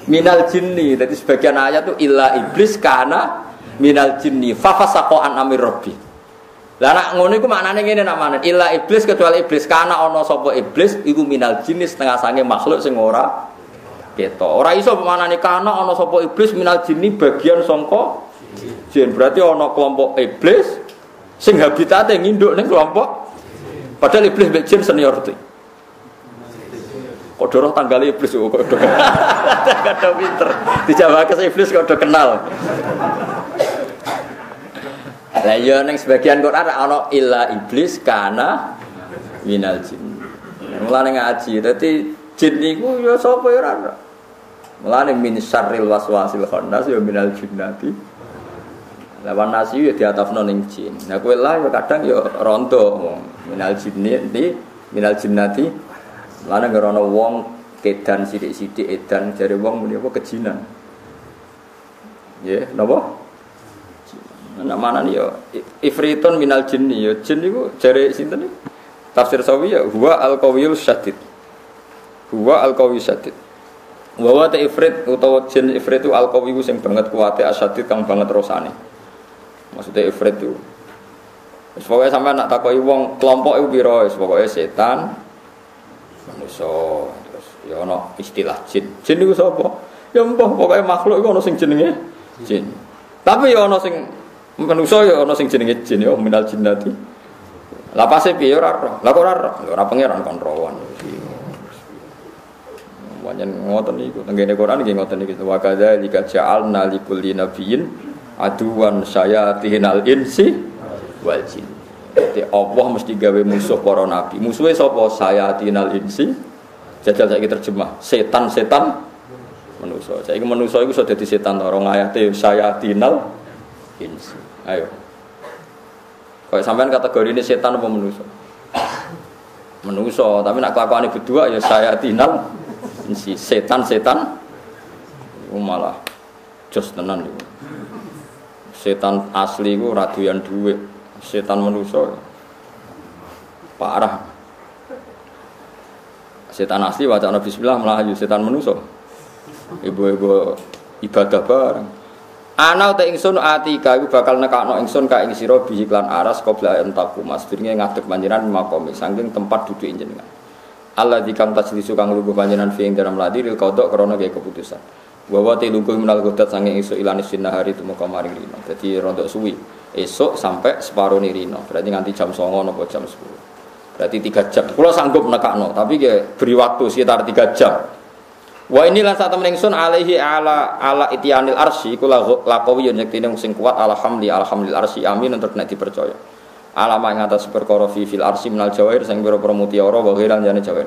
Speaker 1: minal jinni. Jadi sebagian ayat itu illa iblis kana minal jinni fafasaqa an amir rabbi. Lah nak ngono iku maknane ngene mana? Illa iblis kecuali iblis kana ana sapa iblis iku minal jinni setengah sange makhluk sing ora keto. Ora iso pemanane kana ana sapa iblis minal jinni bagian sangka jin. Berarti ana kelompok iblis sing habitate nginduk ning kelompok padahal iblis mek jin senior tuh. Kok doroh tanggal iblis kok kok Kada pinter. Dijawabke iblis kok kenal. Lah ya ning sebagian Quran ana illa iblis kana minal jin. Mulane ngaji, dadi jin niku ya sapa ya ora. Mulane min syarril waswasil khannas ya minal jinnati. Lawan nasi ya diatafno ning jin. Nah kowe lah ya kadang ya ronto minal jinnati minal jinnati. Mulane ngerono wong kedan sithik-sithik edan jare wong muni apa kejinan. Ya, napa? Nah mana nih ya ifritun minal jinni ya jin niku jare sinten Tafsir sawi ya huwa al qawiyul syadid. Huwa al qawiyul syadid. Te ifrit utawa jin ifrit itu alkawi sing banget kuate asadid kang banget rosane. Maksudnya ifrit itu. Pokoke sampean nak takoki wong kelompok iku pira wis setan manusa terus ya ana istilah jin. Jin iku sapa? Ya mbah pokoke makhluk iku ana sing jenenge jin. Tapi ya ana sing manusa ya ana sing jenenge jin ya minal jinnati. Lah pase piye ora ora. Lah kok ora ora. Ora pangeran kontrolan. Wajan ngoten niku tenggene Quran nggih ngoten niku wa kadzalika ja'alna likulli nabiyyin aduwan insi wal jin. Jadi Allah mesti gawe musuh para nabi. Musuhnya sapa? al insi. Jajal saiki terjemah, setan-setan manusa. Saiki manusa iku iso dadi setan orang ayate sayatinal insi. Ayo. Kayak sampean kategori ini setan apa manusa? Manusa, tapi nak kelakuan berdua ya sayatinal si setan-setan malah jos tenan itu. Setan asli itu raduyan duit, setan manusa parah. Setan asli wacana bismillah melayu setan manusa. Ibu-ibu ibadah bareng. Ana uta ingsun atika iku bakal nekakno ingsun ka ing sira bihi klan aras qabla entaku mas dirnge ngadeg panjenengan makomi saking tempat duduk jenengan. Allah dikang tajlisu kang lungguh panjenengan fi ing dalam ril kodok krana gawe keputusan. Wa wa lungguh minal godat saking isu ilani sinahari tumeka maring rino. Dadi rontok suwi. Esok sampai separuh nih rino. Berarti nganti jam 09.00 napa jam 10. Berarti tiga jam. Kalau sanggup nekakno, tapi beri waktu sekitar tiga jam. Wa ini lan sak temen ingsun alaihi ala ala itianil arsy kula lakawiyun yektine sing kuat alhamdi alhamdulil arsy amin untuk nek dipercaya. Alama ing atas perkara fi fil arsy minal jawair sing pira-pira mutiara wa ghairan jane jawair.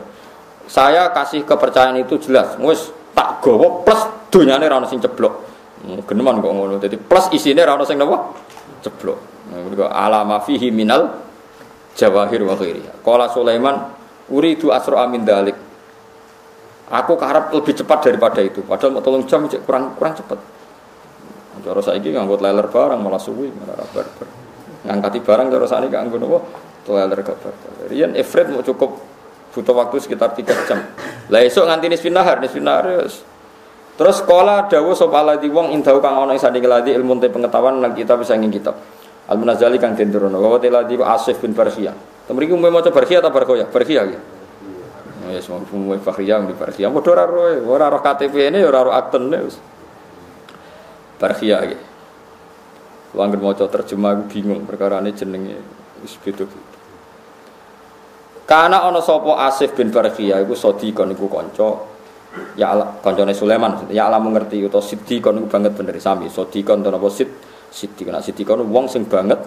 Speaker 1: Saya kasih kepercayaan itu jelas. Wis tak gawa plus donyane ra ono sing ceblok. Hmm, geneman kok ngono. Dadi plus isine ra ono sing napa? Ceblok. Nah, alama fihi minal jawahir wa ghairiha. Qala Sulaiman uridu asra amin dalik Aku harap lebih cepat daripada itu. Padahal mau tolong jam kurang kurang cepat. Cara saya ini nganggut leler barang malah suwi malah barbar. Ngangkati barang cara saya ini nganggut apa? Leler gak barbar. Rian Efred mau cukup butuh waktu sekitar tiga jam. Lah esok nganti nisfin nahar, nisfin nahar Terus sekolah dawu sop di wong indahu kang ana ing sanding ladi ilmu te pengetahuan kita bisa ngin kitab. Al munazali kang den turono. Wa ladi Asif bin Barkhiyah. Temriki umum maca Barkhiyah ta? Barkhiyah ya. Ya semua umum Fakhria di Barkhia. Padha ora roh, ora roh KTP ini ora roh aktene wis. Barkhia iki. Wong maca terjemah aku bingung perkara ini jenenge wis beda Karena ana sapa Asif bin Barkhia iku Sadiqon iku kanca ya kancane Sulaiman ya alam ngerti utawa Siddiqon iku banget bener sami. Sadiqon to napa Sid? Siddiqon nah Siddiqon wong sing banget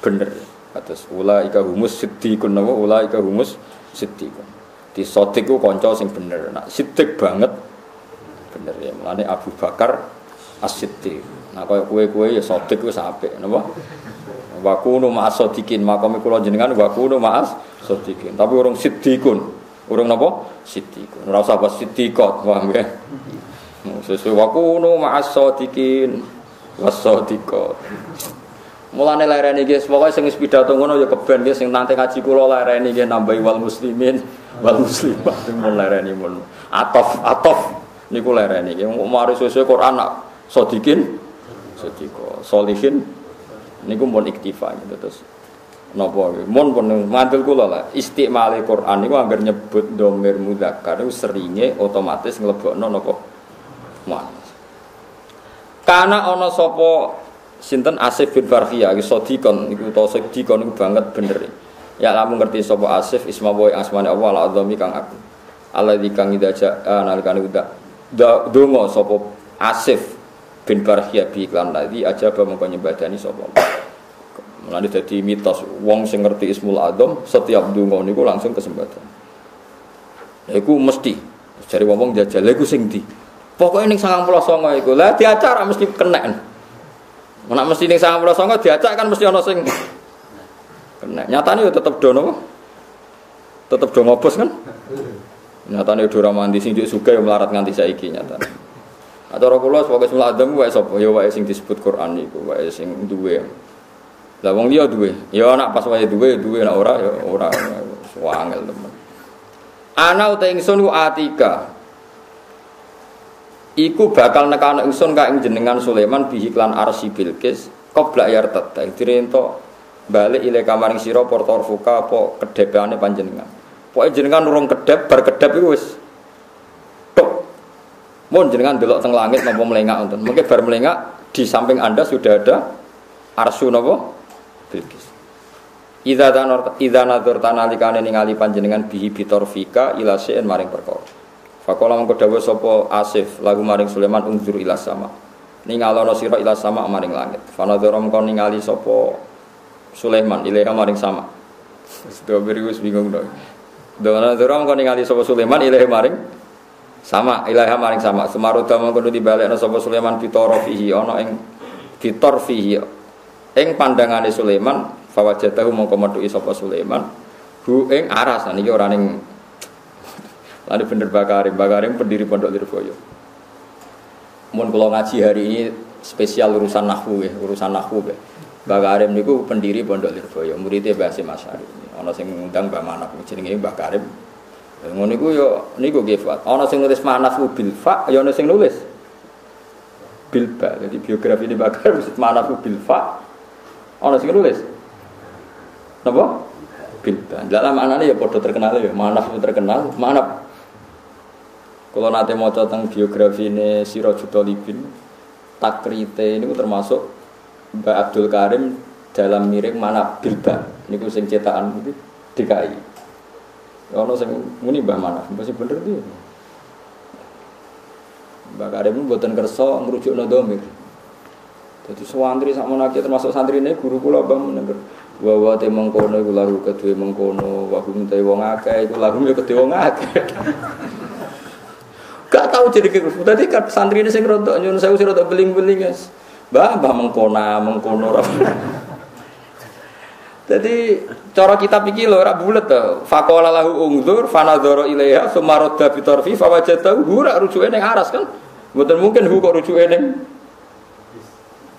Speaker 1: bener. Atas ula ika humus Siddiqon napa? Ula ika humus Siddiqon di sodik ku konco sing bener. Nak sidik banget bener ya. Mulane Abu Bakar as-siddiq. Nah kaya kue-kue ya sodik ku sampe napa? Wa kunu ma'as sodikin makome kula jenengan wa kunu ma'as sodikin tapi urung siddikun urung napa siddikun ora usah pas siddikot paham ya? Sesuai wa kunu ma'as sodikin was sodikot Mulane lereni nggih pokoke sing wis pidato ngono ya keben nggih sing nanti ngaji kula lereni nggih nambahi wal muslimin wal muslimat mun lereni mun. Atof atof niku lereni nggih. Mari sesuai Quran sodikin sodiko solihin niku mun iktifa gitu terus napa mun pun mantul kula lah istimale Quran niku anggar nyebut domir mudzakkar niku seringe otomatis nglebokno napa muannas karena ana sapa sinten Asif bin Farhiyah iki sodikon niku utawa sodikon niku banget bener. Ya lamun ngerti sapa Asif isma wa asmane Allah al azami kang aku. Allah di kang idaja nalikane uda donga sapa Asif bin Farhiyah bi iklan tadi aja ba mongko nyembadani sapa. Mulane dadi mitos wong sing ngerti Ismul Azam setiap donga niku langsung kesempatan. Lha iku mesti cari wong jajal lha iku sing di. Pokoknya ning 99 iku lah diacara mesti kena. Nak mesti ning 99 diacak kan mesti ana sing kena. Nyatane yo tetep dono. Tetep do ngobos kan? Nyatane do ramanti sing juk yo melarat nganti saiki nyatane. Atau kula sebagai semula adam wae sapa ya wae sing disebut Quran iku wae sing duwe. Lah wong liya duwe. Ya anak pas wae duwe duwe nek ora ya ora. Wangel temen. Ana uta ingsun ku atika iku bakal nekano ingsun ka ing jenengan Sulaiman bihi klan arsi Bilqis qabla yartata dirento balik ile kamaring sira portor fuka apa kedepane panjenengan pokoke jenengan urung kedep bar kedep iku wis tok mun jenengan delok teng langit napa melengak wonten mungkin bar melengak di samping Anda sudah ada arsu napa Bilqis Idza tanor idza nadzur tanalikane ningali panjenengan bihi bitorfika ila maring perkara Fakola mengko dawuh sapa Asif lagu maring Sulaiman ungzur ila sama. Ningalono sira ila sama maring langit. Fanadzara mengko ningali sapa Sulaiman ilaha maring sama. Sudah beri wis bingung dong. Denganadzara mengko ningali sapa Sulaiman ilaha maring sama ilaha maring sama. Semaruda mengko dibalekno sapa Sulaiman bitara fihi ana ing bitor fihi ing pandangane Sulaiman fawajatahu mongko metuki sapa Sulaiman hu ing aras niki ora ning <laughs> Lalu bener Bakarim, Bakarim pendiri Pondok Lirboyo. Mun kalau ngaji hari ini spesial urusan nahwu ya, urusan nahwu ya. Mbah niku pendiri Pondok Lirboyo, muridnya Mbah Hasim Asyari. Ana sing ngundang Mbah Manaf jenenge Mbah Karim. Ngono niku yo niku nggih. Ana sing nulis Manaf bil fa, ya ana sing nulis bil ba. Jadi biografi Mbah Karim <laughs> Manaf bil fa. Ana sing nulis. Napa? Bil ba. Dalam anane ya padha terkenal ya, Manaf terkenal, Manaf kalau nanti mau tentang biografi ini Sirajul Talibin, takrite ini termasuk Mbak Abdul Karim dalam miring mana bilba ini sing cetakan itu DKI ono sing muni Mbah mana masih bener dia Mbak Karim buatan kerso ngerujuk no domir jadi santri sama naki termasuk santri ini guru pula bang menegur wawa te mengkono iku lahu kedue mengkono wa hum te wong akeh iku lahu ya kedue wong akeh <laughs> gak tahu jadi gitu tadi kan santri ini sing rontok nyun saya usir rontok beling-beling guys Mbah, mbah mengkona, mengkono. Jadi <laughs> cara kita pikir loh, rak bulat tuh. Fakola lahu ungdur, fanadoro ilaiha, sumaroda bitorfi, fawajatahu, hura rujuke neng aras kan? Bukan mungkin hu kok rujuke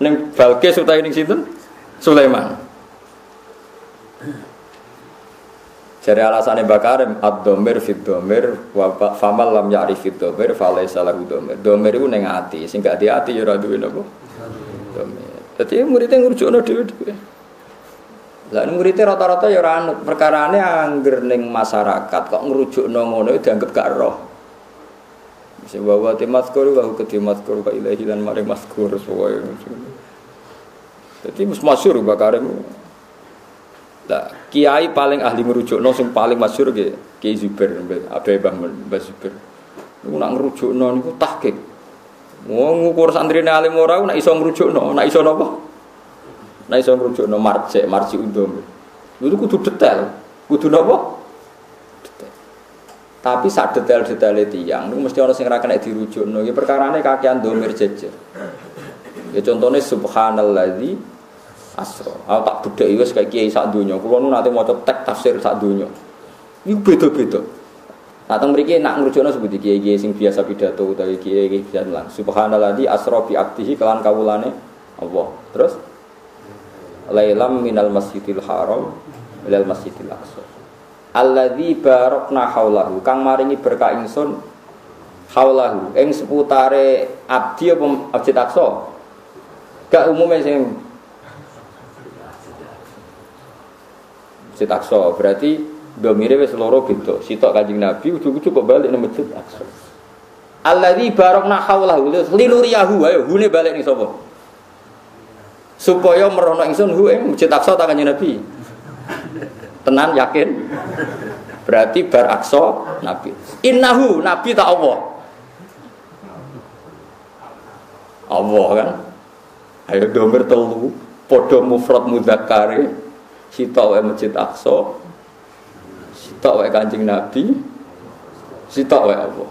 Speaker 1: neng Balkis utai neng sinten Sulaiman. Jadi alasannya Bakarim ad-domir fit domir wa famal lam ya'rif fit domir falaysa lahu domir. Domir itu neng ati, sing gak ati ya ora duwe napa? Jadi muridnya ngurujukno dhewe-dhewe. Lah muridnya rata-rata ya ora anut, perkarane angger ning masyarakat kok ngrujukno ngono dianggap gak roh. Bisa bawa timaskur wa kedhi maskur ka ilahi lan mare maskur pokoke. Jadi mus masyhur bakare. Lah kiai paling ahli ngrujukno sing paling masyhur ge Kiai Zubair, Abai Mbah Zubair. Niku nak ngrujukno niku tahqiq. Wong ngukur santrine alim ora nek iso ngrujukno, nek iso napa? Nek iso ngrujukno marji, marji undum. Itu kudu detail. Kudu napa? Tapi sak detail-detail tiyang niku mesti ana sing ora kena dirujukno. Ya perkarane kakean domir jejer. Ya contohnya subhanalladzi asra. Aku tak bedheki wis kaya kiai sak donya. Kulo nu nate maca tek tafsir sak donya. Iku beda-beda. Nah, teng mriki nak ngrucukno seperti kiai-kiai sing biasa pidato utawa kiai-kiai biasa lan. Subhanalladzi asra bi aktihi kelan kawulane Allah. Terus lailam minal masjidil haram ilal masjidil aqsa. Alladzi barakna haulahu kang maringi berkah ingsun haulahu ing seputare abdi apa masjid aqsa. Gak umumnya sing Masjid Aqsa berarti domire wis loro beda. Sitok Kanjeng Nabi ujug-ujug kok balik nang Masjid Aqsa. Alladzi barakna haulahu linuriyahu ayo hune balik ning sapa? Supaya merono ingsun hu ing Masjid Aqsa ta Kanjeng Nabi. Tenan yakin? Berarti bar Aqsa Nabi. Innahu Nabi tak Allah. Allah kan. Ayo domir telu padha mufrad mudzakkare sitok wae Masjid Aqsa sitok wae Kanjeng Nabi, sitok wae Allah.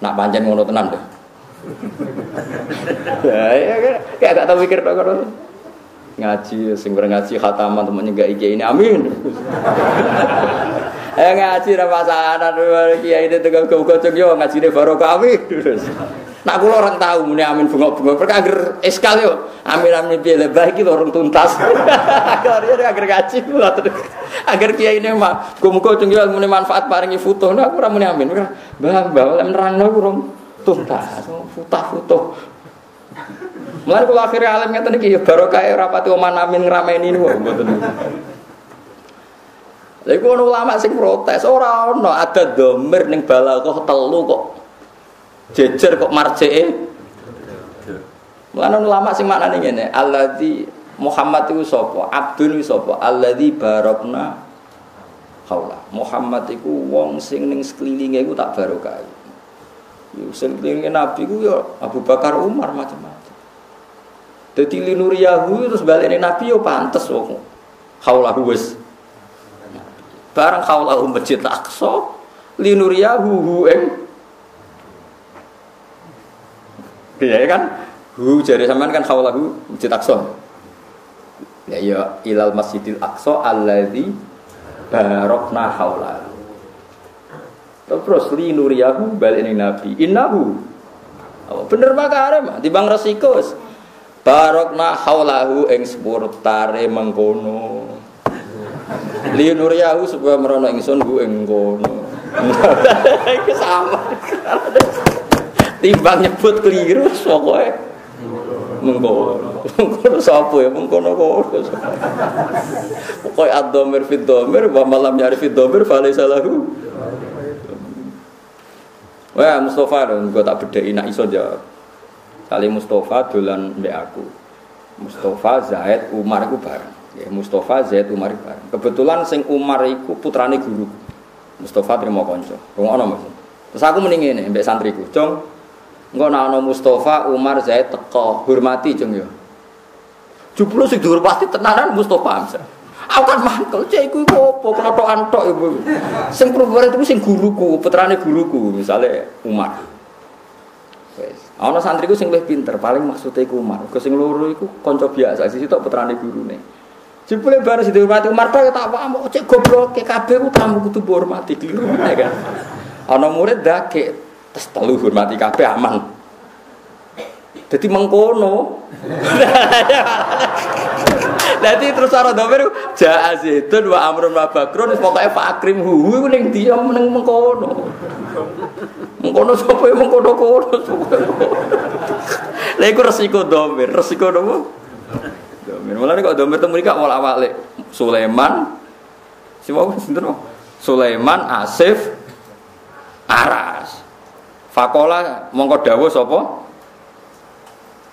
Speaker 1: Nak pancen ngono tenan deh. <laughs> Ya, ya, ya, gak tau mikir tok Ngaji sing ngaji khataman temennya gak iki ini amin. <laughs> Eh ngaji ra pasanan kiai ini tegal gocong yo ngaji ne barokah amin. <laughs> Nak kula orang tahu muni amin bunga-bunga. Perkara agar eskal yo. Amin amin piye lebah iki orang tuntas. <laughs> Agar ya agar ngaji kula Agar kiai ini mah muga-muga cung yo muni manfaat paringi foto. Nah aku ora muni amin. Mbah mbah oleh nerangno urung tuntas. Foto-foto. Mulai kalau akhirnya alim ngeten iki ya barokah rapati oman amin ngrameni niku mboten. Lha iku ulama sing protes ora ono ada domir ning balaghah telu kok jejer kok marjee Mulane ulama sing maknane ngene, alladzi Muhammad itu sapa? Abdun itu sapa? Alladzi barokna haula. Muhammad iku wong sing ning sekelilinge iku tak barokah. Yo sing sekelilinge Nabi ku yo Abu Bakar Umar macam-macam. Dadi linuriyahu terus balik Nabi yo pantes wong. Haula wis. Barang haula masjid Aqsa linuriyahu hu ing Iya kan? Hu jari sampean kan haulahu masjid Aqsa. Ya ya ilal Masjidil Aqsa alladzi barokna haula. Terus li nuriyahu balik ning Nabi. Innahu. Oh, bener mah timbang resiko. Barokna haulahu ing sepurtare mengkono. Linuriyahu supaya merono ingsun ku ing kono. <laughs> Iki sama. Timbang nyebut keliru pokoke mengkono. Mengkono sapa ya mengkono kono. Pokoke ad-dhamir fi dhamir wa malam ya'rif fi dhamir fa laysa lahu. Wah Mustafa gue tak bedai nak iso jawab. Kali Mustafa dolan mbek aku. Mustafa Zaid Umar iku bareng. Ya, Mustafa Zaid Umar bareng. Kebetulan sing Umar iku putrane guru. Mustafa terima kanca. Ngono Mas. Terus aku mending ngene mbek santriku, "Cung, engko ana Mustafa Umar Zaid teko, hormati cung ya." Juplo sing dihormati tenanan Mustafa Hamzah. Aku kan mangkel, cek iku apa klotokan tok ibu. Sing perempuan itu sing guruku, putrane guruku, misalnya Umar. Ana santriku sing luwih pinter, paling maksudnya iku Umar. Ke sing loro iku kanca biasa, sisi tok putrane gurune. Jebule bareng sing dihormati Umar tok tak apa cek goblok ke kabeh ku tamu kudu hormati keliru ya kan. Ana murid dake tes telu hormati kabeh aman. Jadi mengkono. <laughs> Jadi terus cara domir jaa zaitun wa amrun wa bakrun pokoke fa akrim hu ning dia ning mengkono. Mengkono sapa ya mengkono-kono. Lha iku resiko domir, resiko nopo? Domir. Mulane kok domir temu iki awal awale Sulaiman si wau sinten Sulaiman Asif Aras. Fakola mongko dawuh sapa?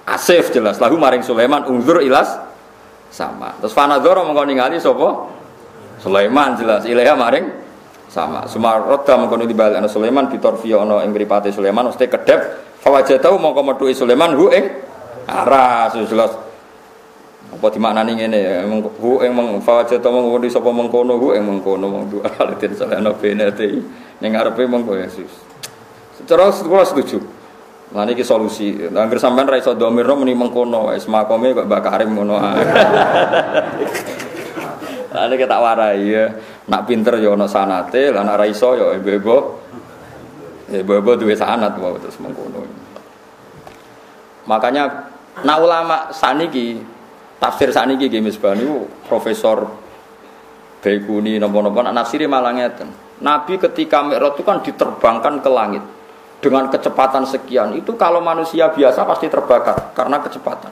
Speaker 1: Asif jelas lahu maring Sulaiman unzur ilas sama. Terus fanadzara mongko ningali sapa? Sulaiman jelas ilaha maring sama. Sumaroda mongko dibalik ana Sulaiman bitorfi ana ing mripate Sulaiman mesti kedep fawajatahu mongko metuhi Sulaiman hu ing aras jelas apa dimaknani ngene ya hu meng fawajatahu mongko di sapa mengkono hu ing mengkono mong dua alatin salana benate ning ngarepe mongko Yesus. Secara kula setuju. Lah niki solusi. Angger sampean ra iso domirno muni mengkono wis makome kok Mbak Karim ngono. <laughs> Lah tak warai ya. Nak pinter ya ana sanate, lah nak ra iso ya ibu-ibu. Ibu-ibu duwe sanat wae terus mengkono. Makanya nak ulama saniki tafsir saniki nggih misbah profesor Baikuni napa-napa nak nafsiri malah ngeten. Nabi ketika Mi'raj itu kan diterbangkan ke langit dengan kecepatan sekian itu kalau manusia biasa pasti terbakar karena kecepatan.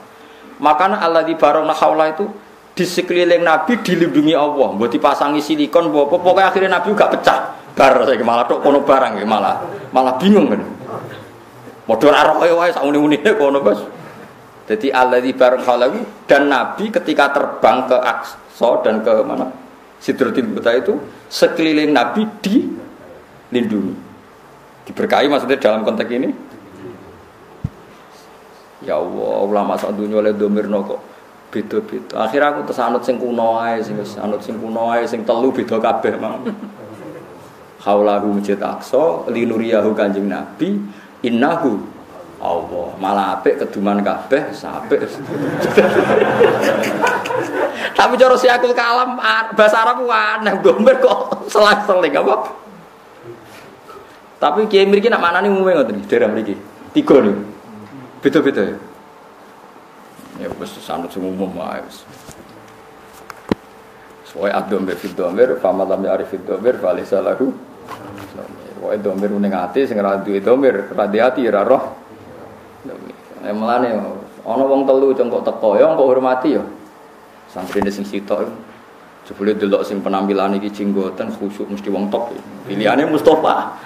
Speaker 1: Makanya Allah di barona haula itu di sekeliling Nabi dilindungi Allah, buat dipasangi silikon, buat pokoknya akhirnya Nabi juga pecah. Bar saya malah tok kono barang ya malah malah bingung kan. Modal arah kaya wae sak muni-munine kono bos. Jadi Allah di barona dan Nabi ketika terbang ke Aqsa dan ke mana Sidratil Muntaha itu sekeliling Nabi dilindungi diberkahi maksudnya dalam konteks ini ya Allah ulama sak dunia oleh domirno kok beda-beda akhirnya aku tersanut sing kuno ae sing anut sing kuno ae sing telu beda kabeh mang haulahu masjid aqsa linuriyahu kanjeng nabi innahu Allah malah apik keduman kabeh sapik <laughs> tapi cara si aku kalam bahasa Arab aneh domir kok selang-seling apa tapi kiai mriki nak manani umume ngoten daerah mriki. Tiga nih. Beda-beda ya. Ya wis sanut sing umum wae wis. Soe adom be fid domir, fama lam ya'rif fid domir, fa laysa lahu. Wae domir ning ati sing ora domir, di ati ora roh. Ya wong telu cengkok teko ya kok hormati ya. Santrine sing sitok Jebule delok sing penampilan iki jenggoten khusyuk mesti wong top. Pilihane Mustafa.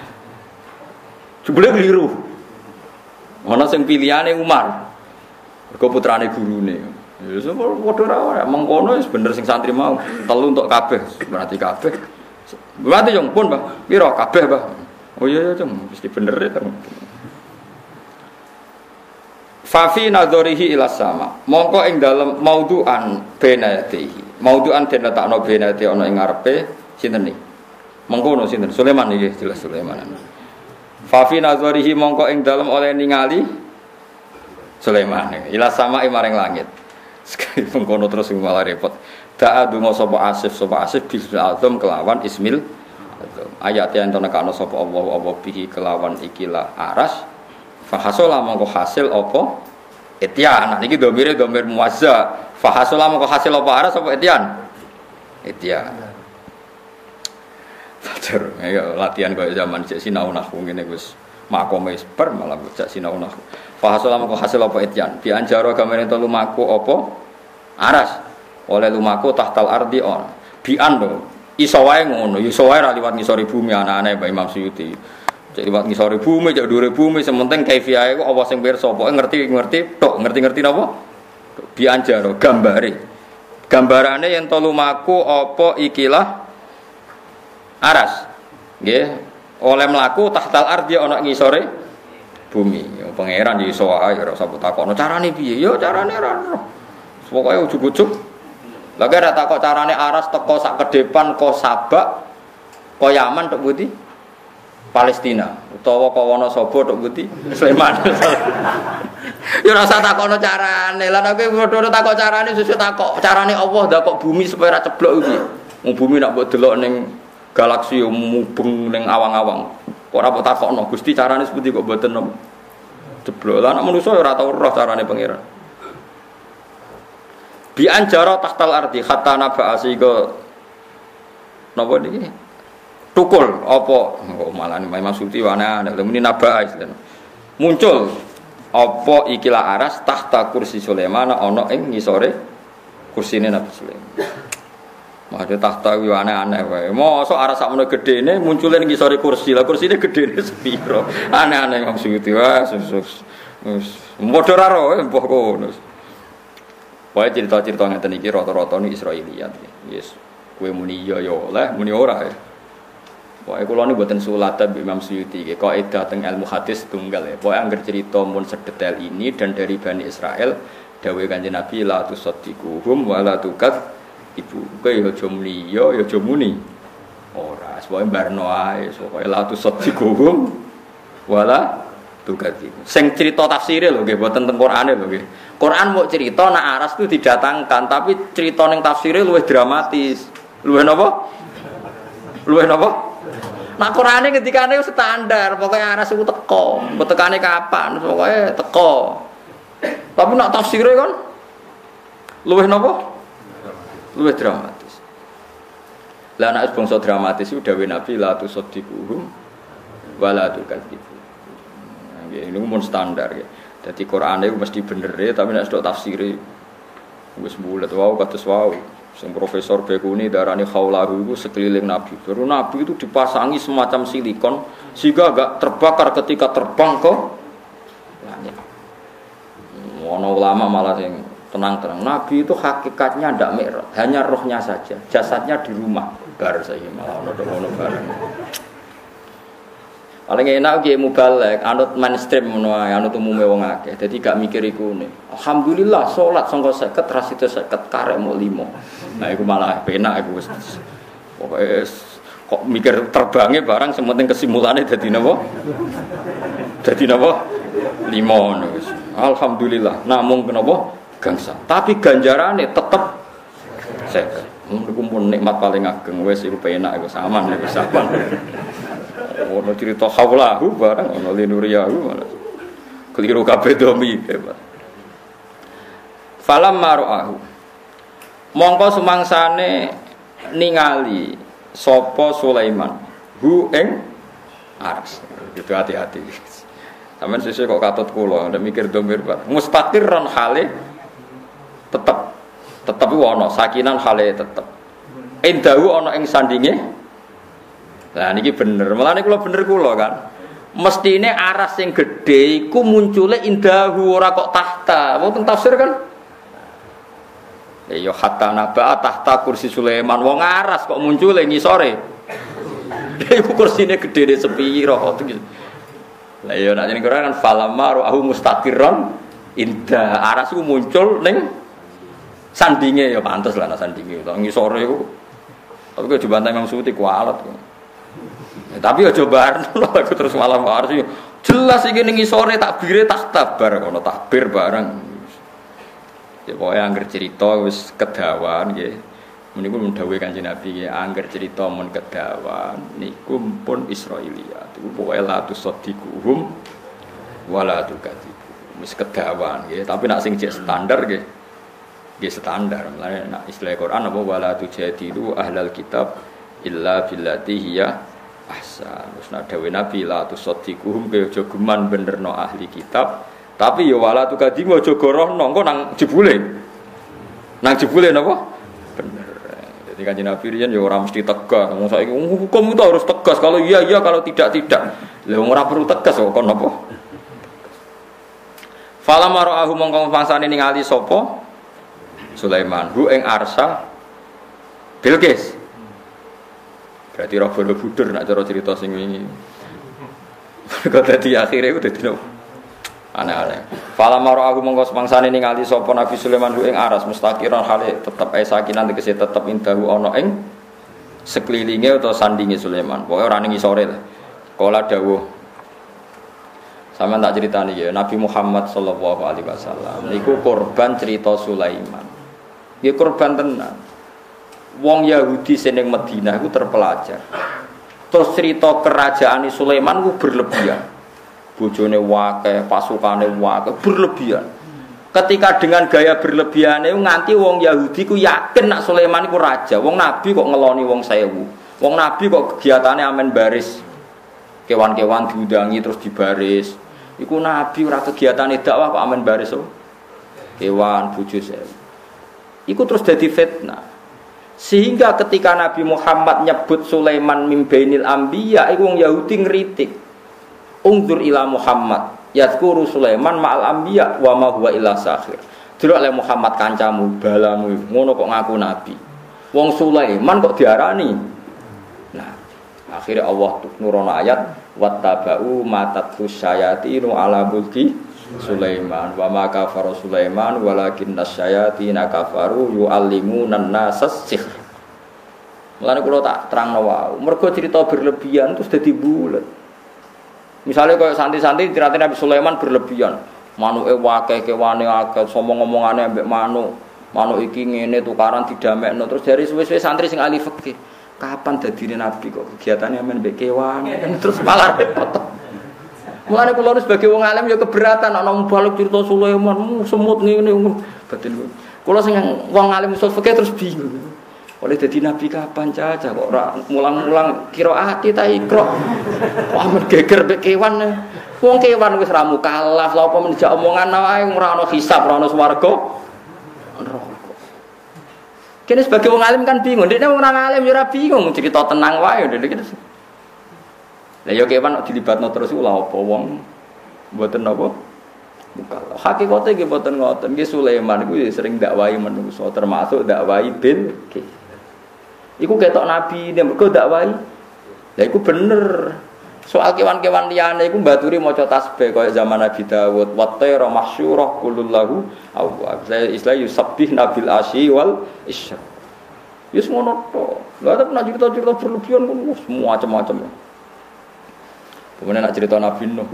Speaker 1: Jebule keliru. Ana sing pilihane Umar. Mergo putrane gurune. Ya sapa padha ora mengkono wis bener sing santri mau. Telu untuk kabeh, berarti kabeh. Berarti yang pun, Pak. Piro kabeh, Pak? Oh iya ya, Cung, mesti bener ya, Fafi nadharihi ila sama. Mongko ing dalem maudu'an benatihi. Maudu'an den letakno benati ana ing ngarepe sinten iki? Mengkono sinten? Sulaiman iki jelas Sulaiman. Fafi nazarihi mongko ing dalem oleh ningali Sulaiman ila sama maring langit. <laughs> Sekali mengkono terus malah repot. Da'a dungo sapa asif sapa asif bismil azam kelawan ismil ayat yang to nekano sapa Allah Allah bihi kelawan ikilah aras fahasola mongko hasil apa Etian. Nah niki domire domir muazza. Fahasula mau hasil apa aras apa etian? Etian. <laughs> Tajar, ya latihan kaya zaman cek sinau nahwu ngene wis makome per malah cek sinau. Fahasula mau hasil apa etian? Di anjaro gamane telu maku apa? Aras. Oleh lumaku tahtal ardi on. Bian do. Iso wae ngono, iso wae ra liwat ngisori bumi anak-anak Mbak Imam Suyuti. Cek liwat ngisori bumi, cek dhuwure bumi, sementing kaifiahe kok apa sing pirsa, pokoke ngerti-ngerti tok, ngerti-ngerti napa? Bianjaro gambare. Gambarane yen to lumaku apa ikilah aras. Nggih, oleh mlaku tahtal ardi ana ngisore bumi. Ya pangeran iso wae ora usah takokno carane piye? Ya carane ora ora. Pokoke ujug-ujug carane aras teko sak ke depan ko sabak ko Yaman tok budi Palestina utawa ko Wonosobo tok budi Sleman. <laughs> ya rasa takono carane. Lah nek padha takok carane susu takok carane Allah kok bumi supaya ora ceblok iki. Wong bumi nak mbok delok ning galaksi mubeng ning awang-awang. Ora mbok takokno? Gusti carane seperti kok mboten ceblok. Lah nek manusa ya ora tau roh carane pangeran. Bi anjara tahtal ardi hatta naba asiga napa niki? Tukul apa? Oh, malah memang suti wana ada ini naba muncul apa ikilah aras tahta kursi Sulaiman ana ing ngisore kursine Nabi Sulaiman Maksudnya tahta wi aneh-aneh wae. Mosok aras sakmono gedene muncule ning ngisore kursi. Lah kursine gedene <laughs> sepiro. Aneh-aneh maksudnya wah sus. Modho ra ro mbah. Pokoknya cerita-cerita ngeten iki rata-rata ini Israiliyat. Yes. Kue muni iya ya oleh, muni ora ya. Pokoknya kula ini buatan sulata Imam Suyuti. Kau edah teng ilmu hadis tunggal ya. Pokoknya angger cerita mun sedetail ini dan dari Bani Israel. Dawe kanjeng Nabi la tusaddiquhum wa la ibu. Kau ya aja muni iya, ya aja muni ora. Pokoknya barno ae. Pokoknya la tusaddiquhum wa la tukat ibu. Sing cerita tafsirnya lho nggih, buatan teng Qur'ane lho nggih. Quran mau cerita nak aras itu didatangkan, tapi cerita neng tafsirnya luwih dramatis. Luwih nopo? Luwih nopo? Nah Quran ketika ini standar, pokoknya aras itu teko, betekane kapan, pokoknya teko. Tapi nak tafsirnya kan, luwih nopo? Luwih dramatis. Lah anak bangsa dramatis itu dawe Nabi la tusaddiquhum wa la tukadzibu. Nah, ini pun standar ya. Quran itu mesti bener ya, tapi nek sudah tafsiri wis bulat wow kados wow. Sing Profesor Bekuni darani khaulahu itu sekeliling Nabi. Baru Nabi itu dipasangi semacam silikon sehingga agak terbakar ketika terbang ke langit. Ono ulama malah yang tenang-tenang. Nabi itu hakikatnya tidak merah, hanya rohnya saja. Jasadnya di rumah. Bar saya malah ono bareng. Paling enak ki mubalek, anut mainstream ngono anut umume wong akeh. Dadi gak mikir iku. Alhamdulillah salat sangka 50 ras itu 50 karek mau 5. Nah iku malah penak iku wis. Pokoke kok mikir terbangnya barang sementing kesimpulannya dadi napa? Dadi napa? 5 ngono. Alhamdulillah. Namung kenapa? Gangsa. Tapi ganjarane tetep 50. Iku pun nikmat paling ageng. Wis iku penak iku saman iku saman. <laughs> Ono cerita haulahu barang ono linuriyahu keliru kabeh domi hebat falam maru'ahu mongko sumangsane ningali sopo Sulaiman? Hu ing aras. Gitu hati-hati. Sampeyan sesuk kok katut kula, ndak mikir domir Pak. Mustaqirran hale tetep tetep ono sakinan hale tetep. Indahu ono ing sandinge Nah niki bener, malah ini kalau bener kulo kan. Mesti ini aras yang gede, ku munculnya indahu ora kok tahta. Mau tafsir kan? Ya hatta naba tahta kursi Sulaiman. Wong aras kok munculnya ngisore. <laughs> Iku kursi ini gede deh sepiro gitu. Lah iya nak jadi kan falamaru aku mustaqiron indah aras ku muncul neng sandinge ya pantas lah nah sandinge. Ngisore ku. Tapi kok jembatan Imam Suti kualat. Ya, tapi aja barno <laughs> aku terus malam harus jelas iki ning isore takbire tak tabar kono takbir bareng. Ya pokoke angger cerita wis kedawan nggih. Meniku mun dawuh Kanjeng Nabi nggih angger cerita mun kedawan niku pun Israiliyat. Iku pokoke la tusaddiquhum wala tukadzib. wis kedawan nggih. Tapi nak sing standar nggih nggih standar. Mulane nak istilah Quran apa wala tujadilu ahlal kitab illa billati hiya ahsan. Terus nak dawe Nabi la tusaddiquhum ke aja geman benerno ahli kitab. Tapi ya wala tukadimu aja gorohno engko nang jebule. Nang jebule napa? Bener. Jadi kanjeng Nabi riyen ya ora mesti tegas. Wong saiki hukum itu harus tegas. Kalau iya iya, kalau tidak tidak. Lah ora perlu tegas kok napa? Fala mara'ahu mongko pangsane ningali sapa? Sulaiman. Hu ing arsa Bilqis. Berarti roh budur nak cara cerita sing wingi. Kok dadi akhire ku dadi aneh-aneh. Fala maro aku mongko semangsane ningali sapa Nabi Sulaiman ing aras mustaqiran hale tetep ae sakinan tegese tetep indahu ana ing sekelilinge atau sandinge Sulaiman. Pokoke ora ning isore lah. Kala dawuh sama tak ceritani ya Nabi Muhammad Shallallahu Alaihi Wasallam. Niku korban cerita Sulaiman. Ya korban tenan. Wong Yahudi seneng Madinah itu terpelajar. Terus cerita kerajaan Sulaiman itu berlebihan bojone wake, pasukane wake, berlebihan. Ketika dengan gaya berlebihan itu nganti wong Yahudi ku yakin nak Sulaiman iku raja. Wong Nabi kok ngeloni wong sewu. Wong Nabi kok kegiatannya amen baris. Kewan-kewan diundangi terus dibaris. Iku Nabi ora kegiatane dakwah kok amen baris oh. Kewan bojo sewu. Iku terus jadi fitnah. Sehingga ketika Nabi Muhammad nyebut Sulaiman mimbainil ambiya, iku wong Yahudi ngeritik. Ungdur ila Muhammad Yadkuru Sulaiman ma'al ambiya wa ma huwa illa sakhir Dulu oleh Muhammad kancamu, balamu, ngono kok ngaku nabi Wong Sulaiman kok diarani Nah, akhirnya Allah nurono ayat wattaba'u matatlu syayatinu ala mulki Sulaiman wa ma kafara Sulaiman walakin nasyayatina kafaru yu'allimuna nasas sihr Mulane kula tak terangno wae mergo cerita berlebihan terus dadi bulet Misalnya kayak santri-santri cerita Nabi Sulaiman berlebihan. Manu ewake kewane agak somong ngomongannya ambek manu. Manu iki ngene tukaran didamekno terus dari suwe-suwe santri sing ahli fikih. Kapan dadine nabi kok kegiatannya men mbek kewan terus malah repot. Mulane kula sebagai wong alim ya keberatan ana balik cerita Sulaiman semut ngene batin. Kula sing wong alim usul fikih terus bingung. Oleh jadi nabi kapan caca kok mulang-mulang kira ati ta ikro. Wah men geger mek kewan. Wong kewan wis ra mukalaf, lha apa menjak omongan wae ora ana hisab, ora ana swarga. Kene sebagai wong alim kan bingung, dekne wong alim ya bingung, cerita tenang wae dekne. Lah ya kewan dilibatno terus lha apa wong mboten napa? Mukalaf. Hakikate nggih mboten ngoten. Nggih Sulaiman iku sering dakwahi menungso termasuk dakwahi bil Iku ketok nabi ini mergo dakwai. Ya iku bener. Soal kewan-kewan liyane iku mbaturi maca tasbih kaya zaman Nabi Dawud. Wa tayra mahsyurah kulullahu awwab. Istilah yusabbih nabil asyi wal isya. Yus ngono to. Lah ada pernah cerita-cerita berlebihan kan semua macam-macam. Kemudian nak cerita Nabi Nuh.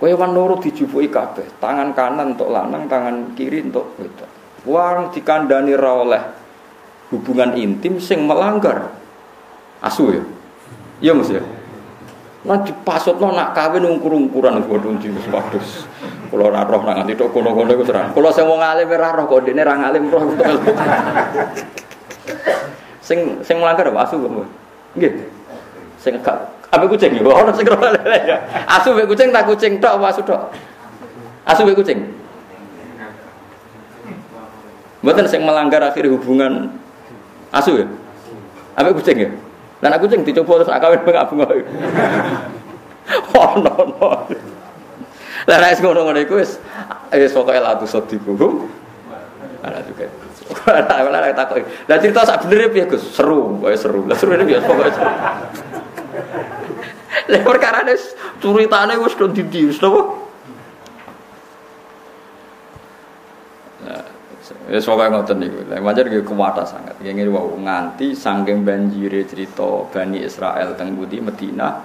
Speaker 1: Kewan loro dijupuki kabeh, tangan kanan untuk lanang, tangan kiri untuk wedok. Wong dikandani ra oleh hubungan intim sing melanggar asu ya iya mas ya Nah dipasutno nak kawin ungkur-ungkuran bodong jenis wadus. Kalau ora roh nang nganti tok kono-kono iku terang. Kalau sing wong alim ora roh kok dene ra ngalim roh. <laughs> sing sing melanggar apa asu kok. Nggih. Sing gak apa kucing ya? Ono sing roh ya. Asu mek kucing tak kucing tok apa asu tok? Asu mek kucing. Mboten sing melanggar akhir hubungan Asu ya? Apa kucing ya? Dan aku kucing dicoba terus akawin bengak-bengok. <laughs> Oh, no, no. Lah nek ngono-ngono iku wis wis pokoke la tu sediku. Ana juga. Lah lah takok. Lah cerita sak bener piye Gus? Seru, kaya seru. Lah seru ini biasa pokoke. Lah perkara wis ceritane wis do didi wis napa? Ya soalnya ngoten niku. Lah pancen nggih kuwata sangat. Nggih wau nganti saking banjire cerita Bani Israel teng Budi Medina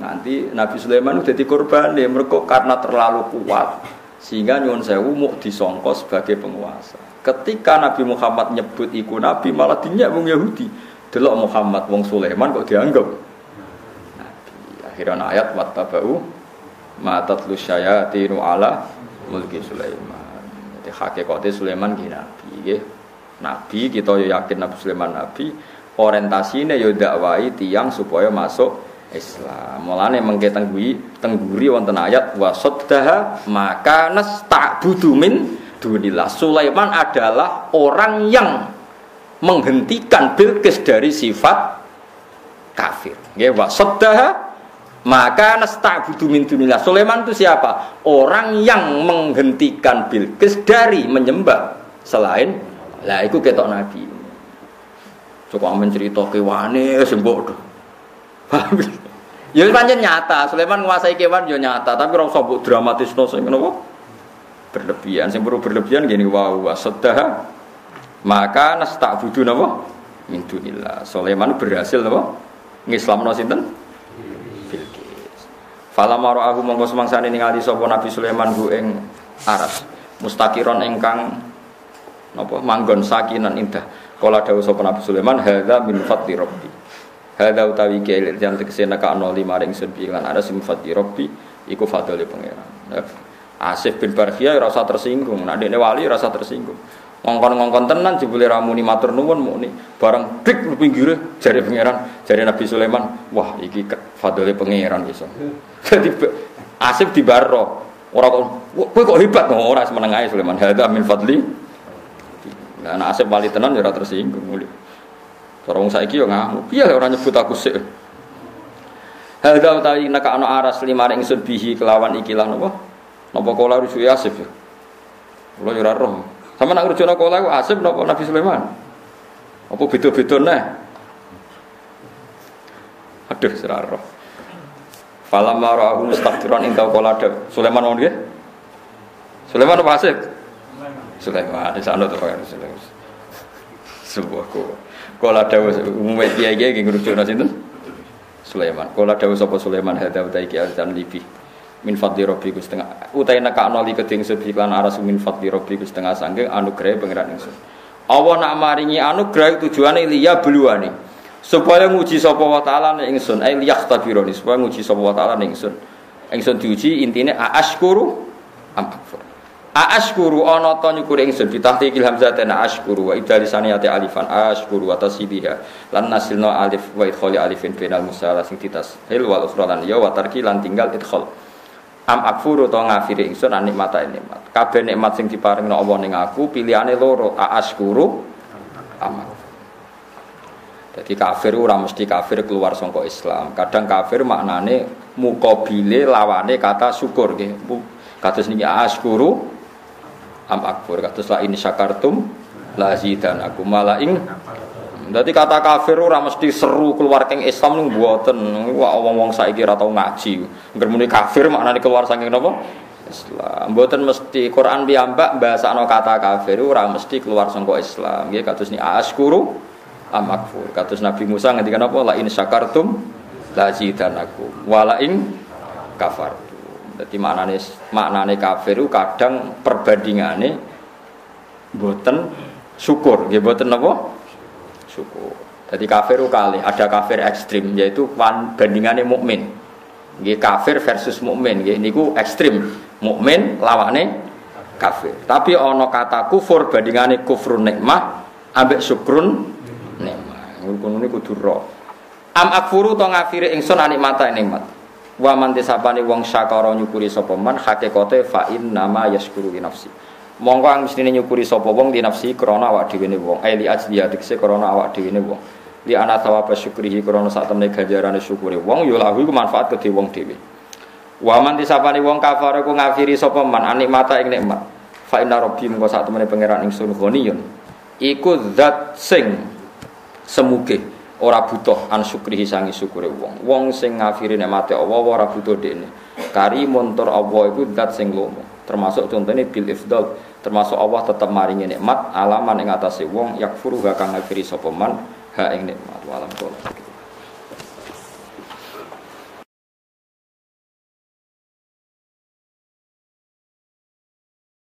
Speaker 1: nanti Nabi Sulaiman udah di korban mereka karena terlalu kuat sehingga nyuwun sewu mau disongko sebagai penguasa. Ketika Nabi Muhammad nyebut iku Nabi malah dinyak wong Yahudi. Delok Muhammad wong Sulaiman kok dianggap Akhirnya ayat wattabau lu syayatinu ala mulki Sulaiman jadi hakikatnya Sulaiman ki nabi nggih nabi kita yakin Nabi Sulaiman nabi orientasinya yo dakwai tiang supaya masuk Islam. Mulane mengke tengguri tengguri wonten ayat wasaddaha maka nasta'budu min dunillah. Sulaiman adalah orang yang menghentikan Bilqis dari sifat kafir. Nggih wasaddaha maka nasta'budu min dunillah. Sulaiman itu siapa? Orang yang menghentikan Bilqis dari menyembah selain lah itu ketok nabi. Coba amen cerita kewane sembok <laughs> Ya pancen nyata, Sulaiman menguasai kewan ya nyata, tapi ora usah mbok dramatisno sing ngono berlebihan. Sing perlu berlebihan gini wow wasaddah maka nasta'budu napa min dunillah. Sulaiman berhasil napa ngislamno sinten? Fala mara'ahu mongko semangsane ningali sapa Nabi Sulaiman ku ing aras. Mustaqiron ingkang napa manggon sakinan indah. Kala dawuh sapa Nabi Sulaiman hadza min fadli rabbi. Hadza utawi kiai yang tegese neka ana lima ring sun lan ada sim fadli rabbi iku fadli pangeran. Asif bin Barkhia rasa tersinggung, nah dekne wali rasa tersinggung. Ngongkon-ngongkon tenan jebule ramuni matur nuwun muni bareng dik pinggire jari pangeran, jari Nabi Sulaiman, wah iki fadli pangeran iso. Jadi Asif di baro. Ora kok kok hebat kok ora semeneng ae Sulaiman. Hadza min fadli. Nah, anak Asif wali tenan ya tersinggung muli. Cara wong saiki yo ngamuk. Piye ora nyebut aku sik. Hadza utawi naka ana aras lima ring bihi kelawan ikilah napa? Napa kala rujuk Asif ya? Kula ora roh. Sama nak rujuk kala aku Asif napa Nabi Sulaiman? Apa beda-beda nah? Aduh, ora roh. Falam marahu mustakbiran inta kala Sulaiman mau nggih? Sulaiman apa Asif? Sulaiman, ada sana tuh Sulaiman. Sebuah kok. Kala dawuh umume kiai kiai nggih ngrujukna sinten? Sulaiman. Kala dawuh sapa Sulaiman hadza utai ki azan libi. Min fadli rabbiku setengah utai nekakno li keding sebi lan aras min fadli rabbiku setengah sanggeng anugerah pangeran ingsun. Allah nak maringi anugerah tujuane liya beluane. Supaya nguji sapa wa taala ning ingsun, ai supaya nguji sapa wa taala ning ingsun. Ingsun diuji intine aashkuru am akfur. Aashkuru ana ta nyukuri ingsun. Bitahqiqil hamzatan aashkuru. Wa idalisani ati alifan aashkuru wa tasbiha. Lan nasilna alif wa idkhali alifin bainal musalla sing ditas hil wal ukhra lan ya wa tarki lan tinggal idkhal. Am akfuru ta ngafiri ingsun an nikmata nikmat. Kabeh nikmat sing diparingno Allah ning aku pilihane loro aashkuru am jadi kafir ora mesti kafir keluar sangka Islam. Kadang kafir maknane mukabile lawane kata syukur nggih. Kados niki askuru am akfur kados la ini syakartum la aku malaing Dadi kata kafir ora mesti seru keluar keng Islam niku mboten. Wah wong-wong saiki ora tau ngaji. Ngger muni kafir maknane keluar saking napa? Islam. Mboten mesti Quran piyambak bahasano kata kafir ora mesti keluar sangka Islam. Nggih kados ni askuru am. Kados Nabi Musa ngendikan apa? La in syakartum la zidanakum. Wala in kafar. Jadi maknane maknane kafir itu kadang perbandingane boten syukur, nggih boten napa? Syukur. Jadi kafir itu kali ada kafir ekstrim yaitu bandingannya mukmin. Nggih kafir versus mukmin nggih niku ekstrim. Mukmin lawane kafir. Tapi ono kata kufur bandingane kufrun nikmah ambek syukrun nikmah. Ngono kudu Am akfuru to ngafiri ingsun anikmata nikmat. Wa man tisapane wong syakara nyukuri sapa man hakikate fa nama yashkuru li nafsi. Mongko ang mestine nyukuri sapa wong di nafsi krana awak dhewe ne wong. Ai li ajli hadikse krana awak dhewe ne wong. Li ana thawab syukrihi krana sak temne ganjarane syukure. Wong ya lahu iku manfaat kedhe wong dhewe. Wa man tisapane wong kafir ku ngafiri sapa man anik mata ing nikmat. Fa inna rabbi mongko sak temene pangeran ingsun ghaniyun. Iku zat sing semuge ora butuh an syukrihi sangi syukure wong. Wong sing ngafiri nikmate Allah ora butuh dekne. Karimun tur Allah iku zat sing lomo. Termasuk contohnya bil ifdal, termasuk Allah tetap maringi nikmat alaman ing atase wong yakfuru kang ngafiri sapa man ha ing nikmat. Walam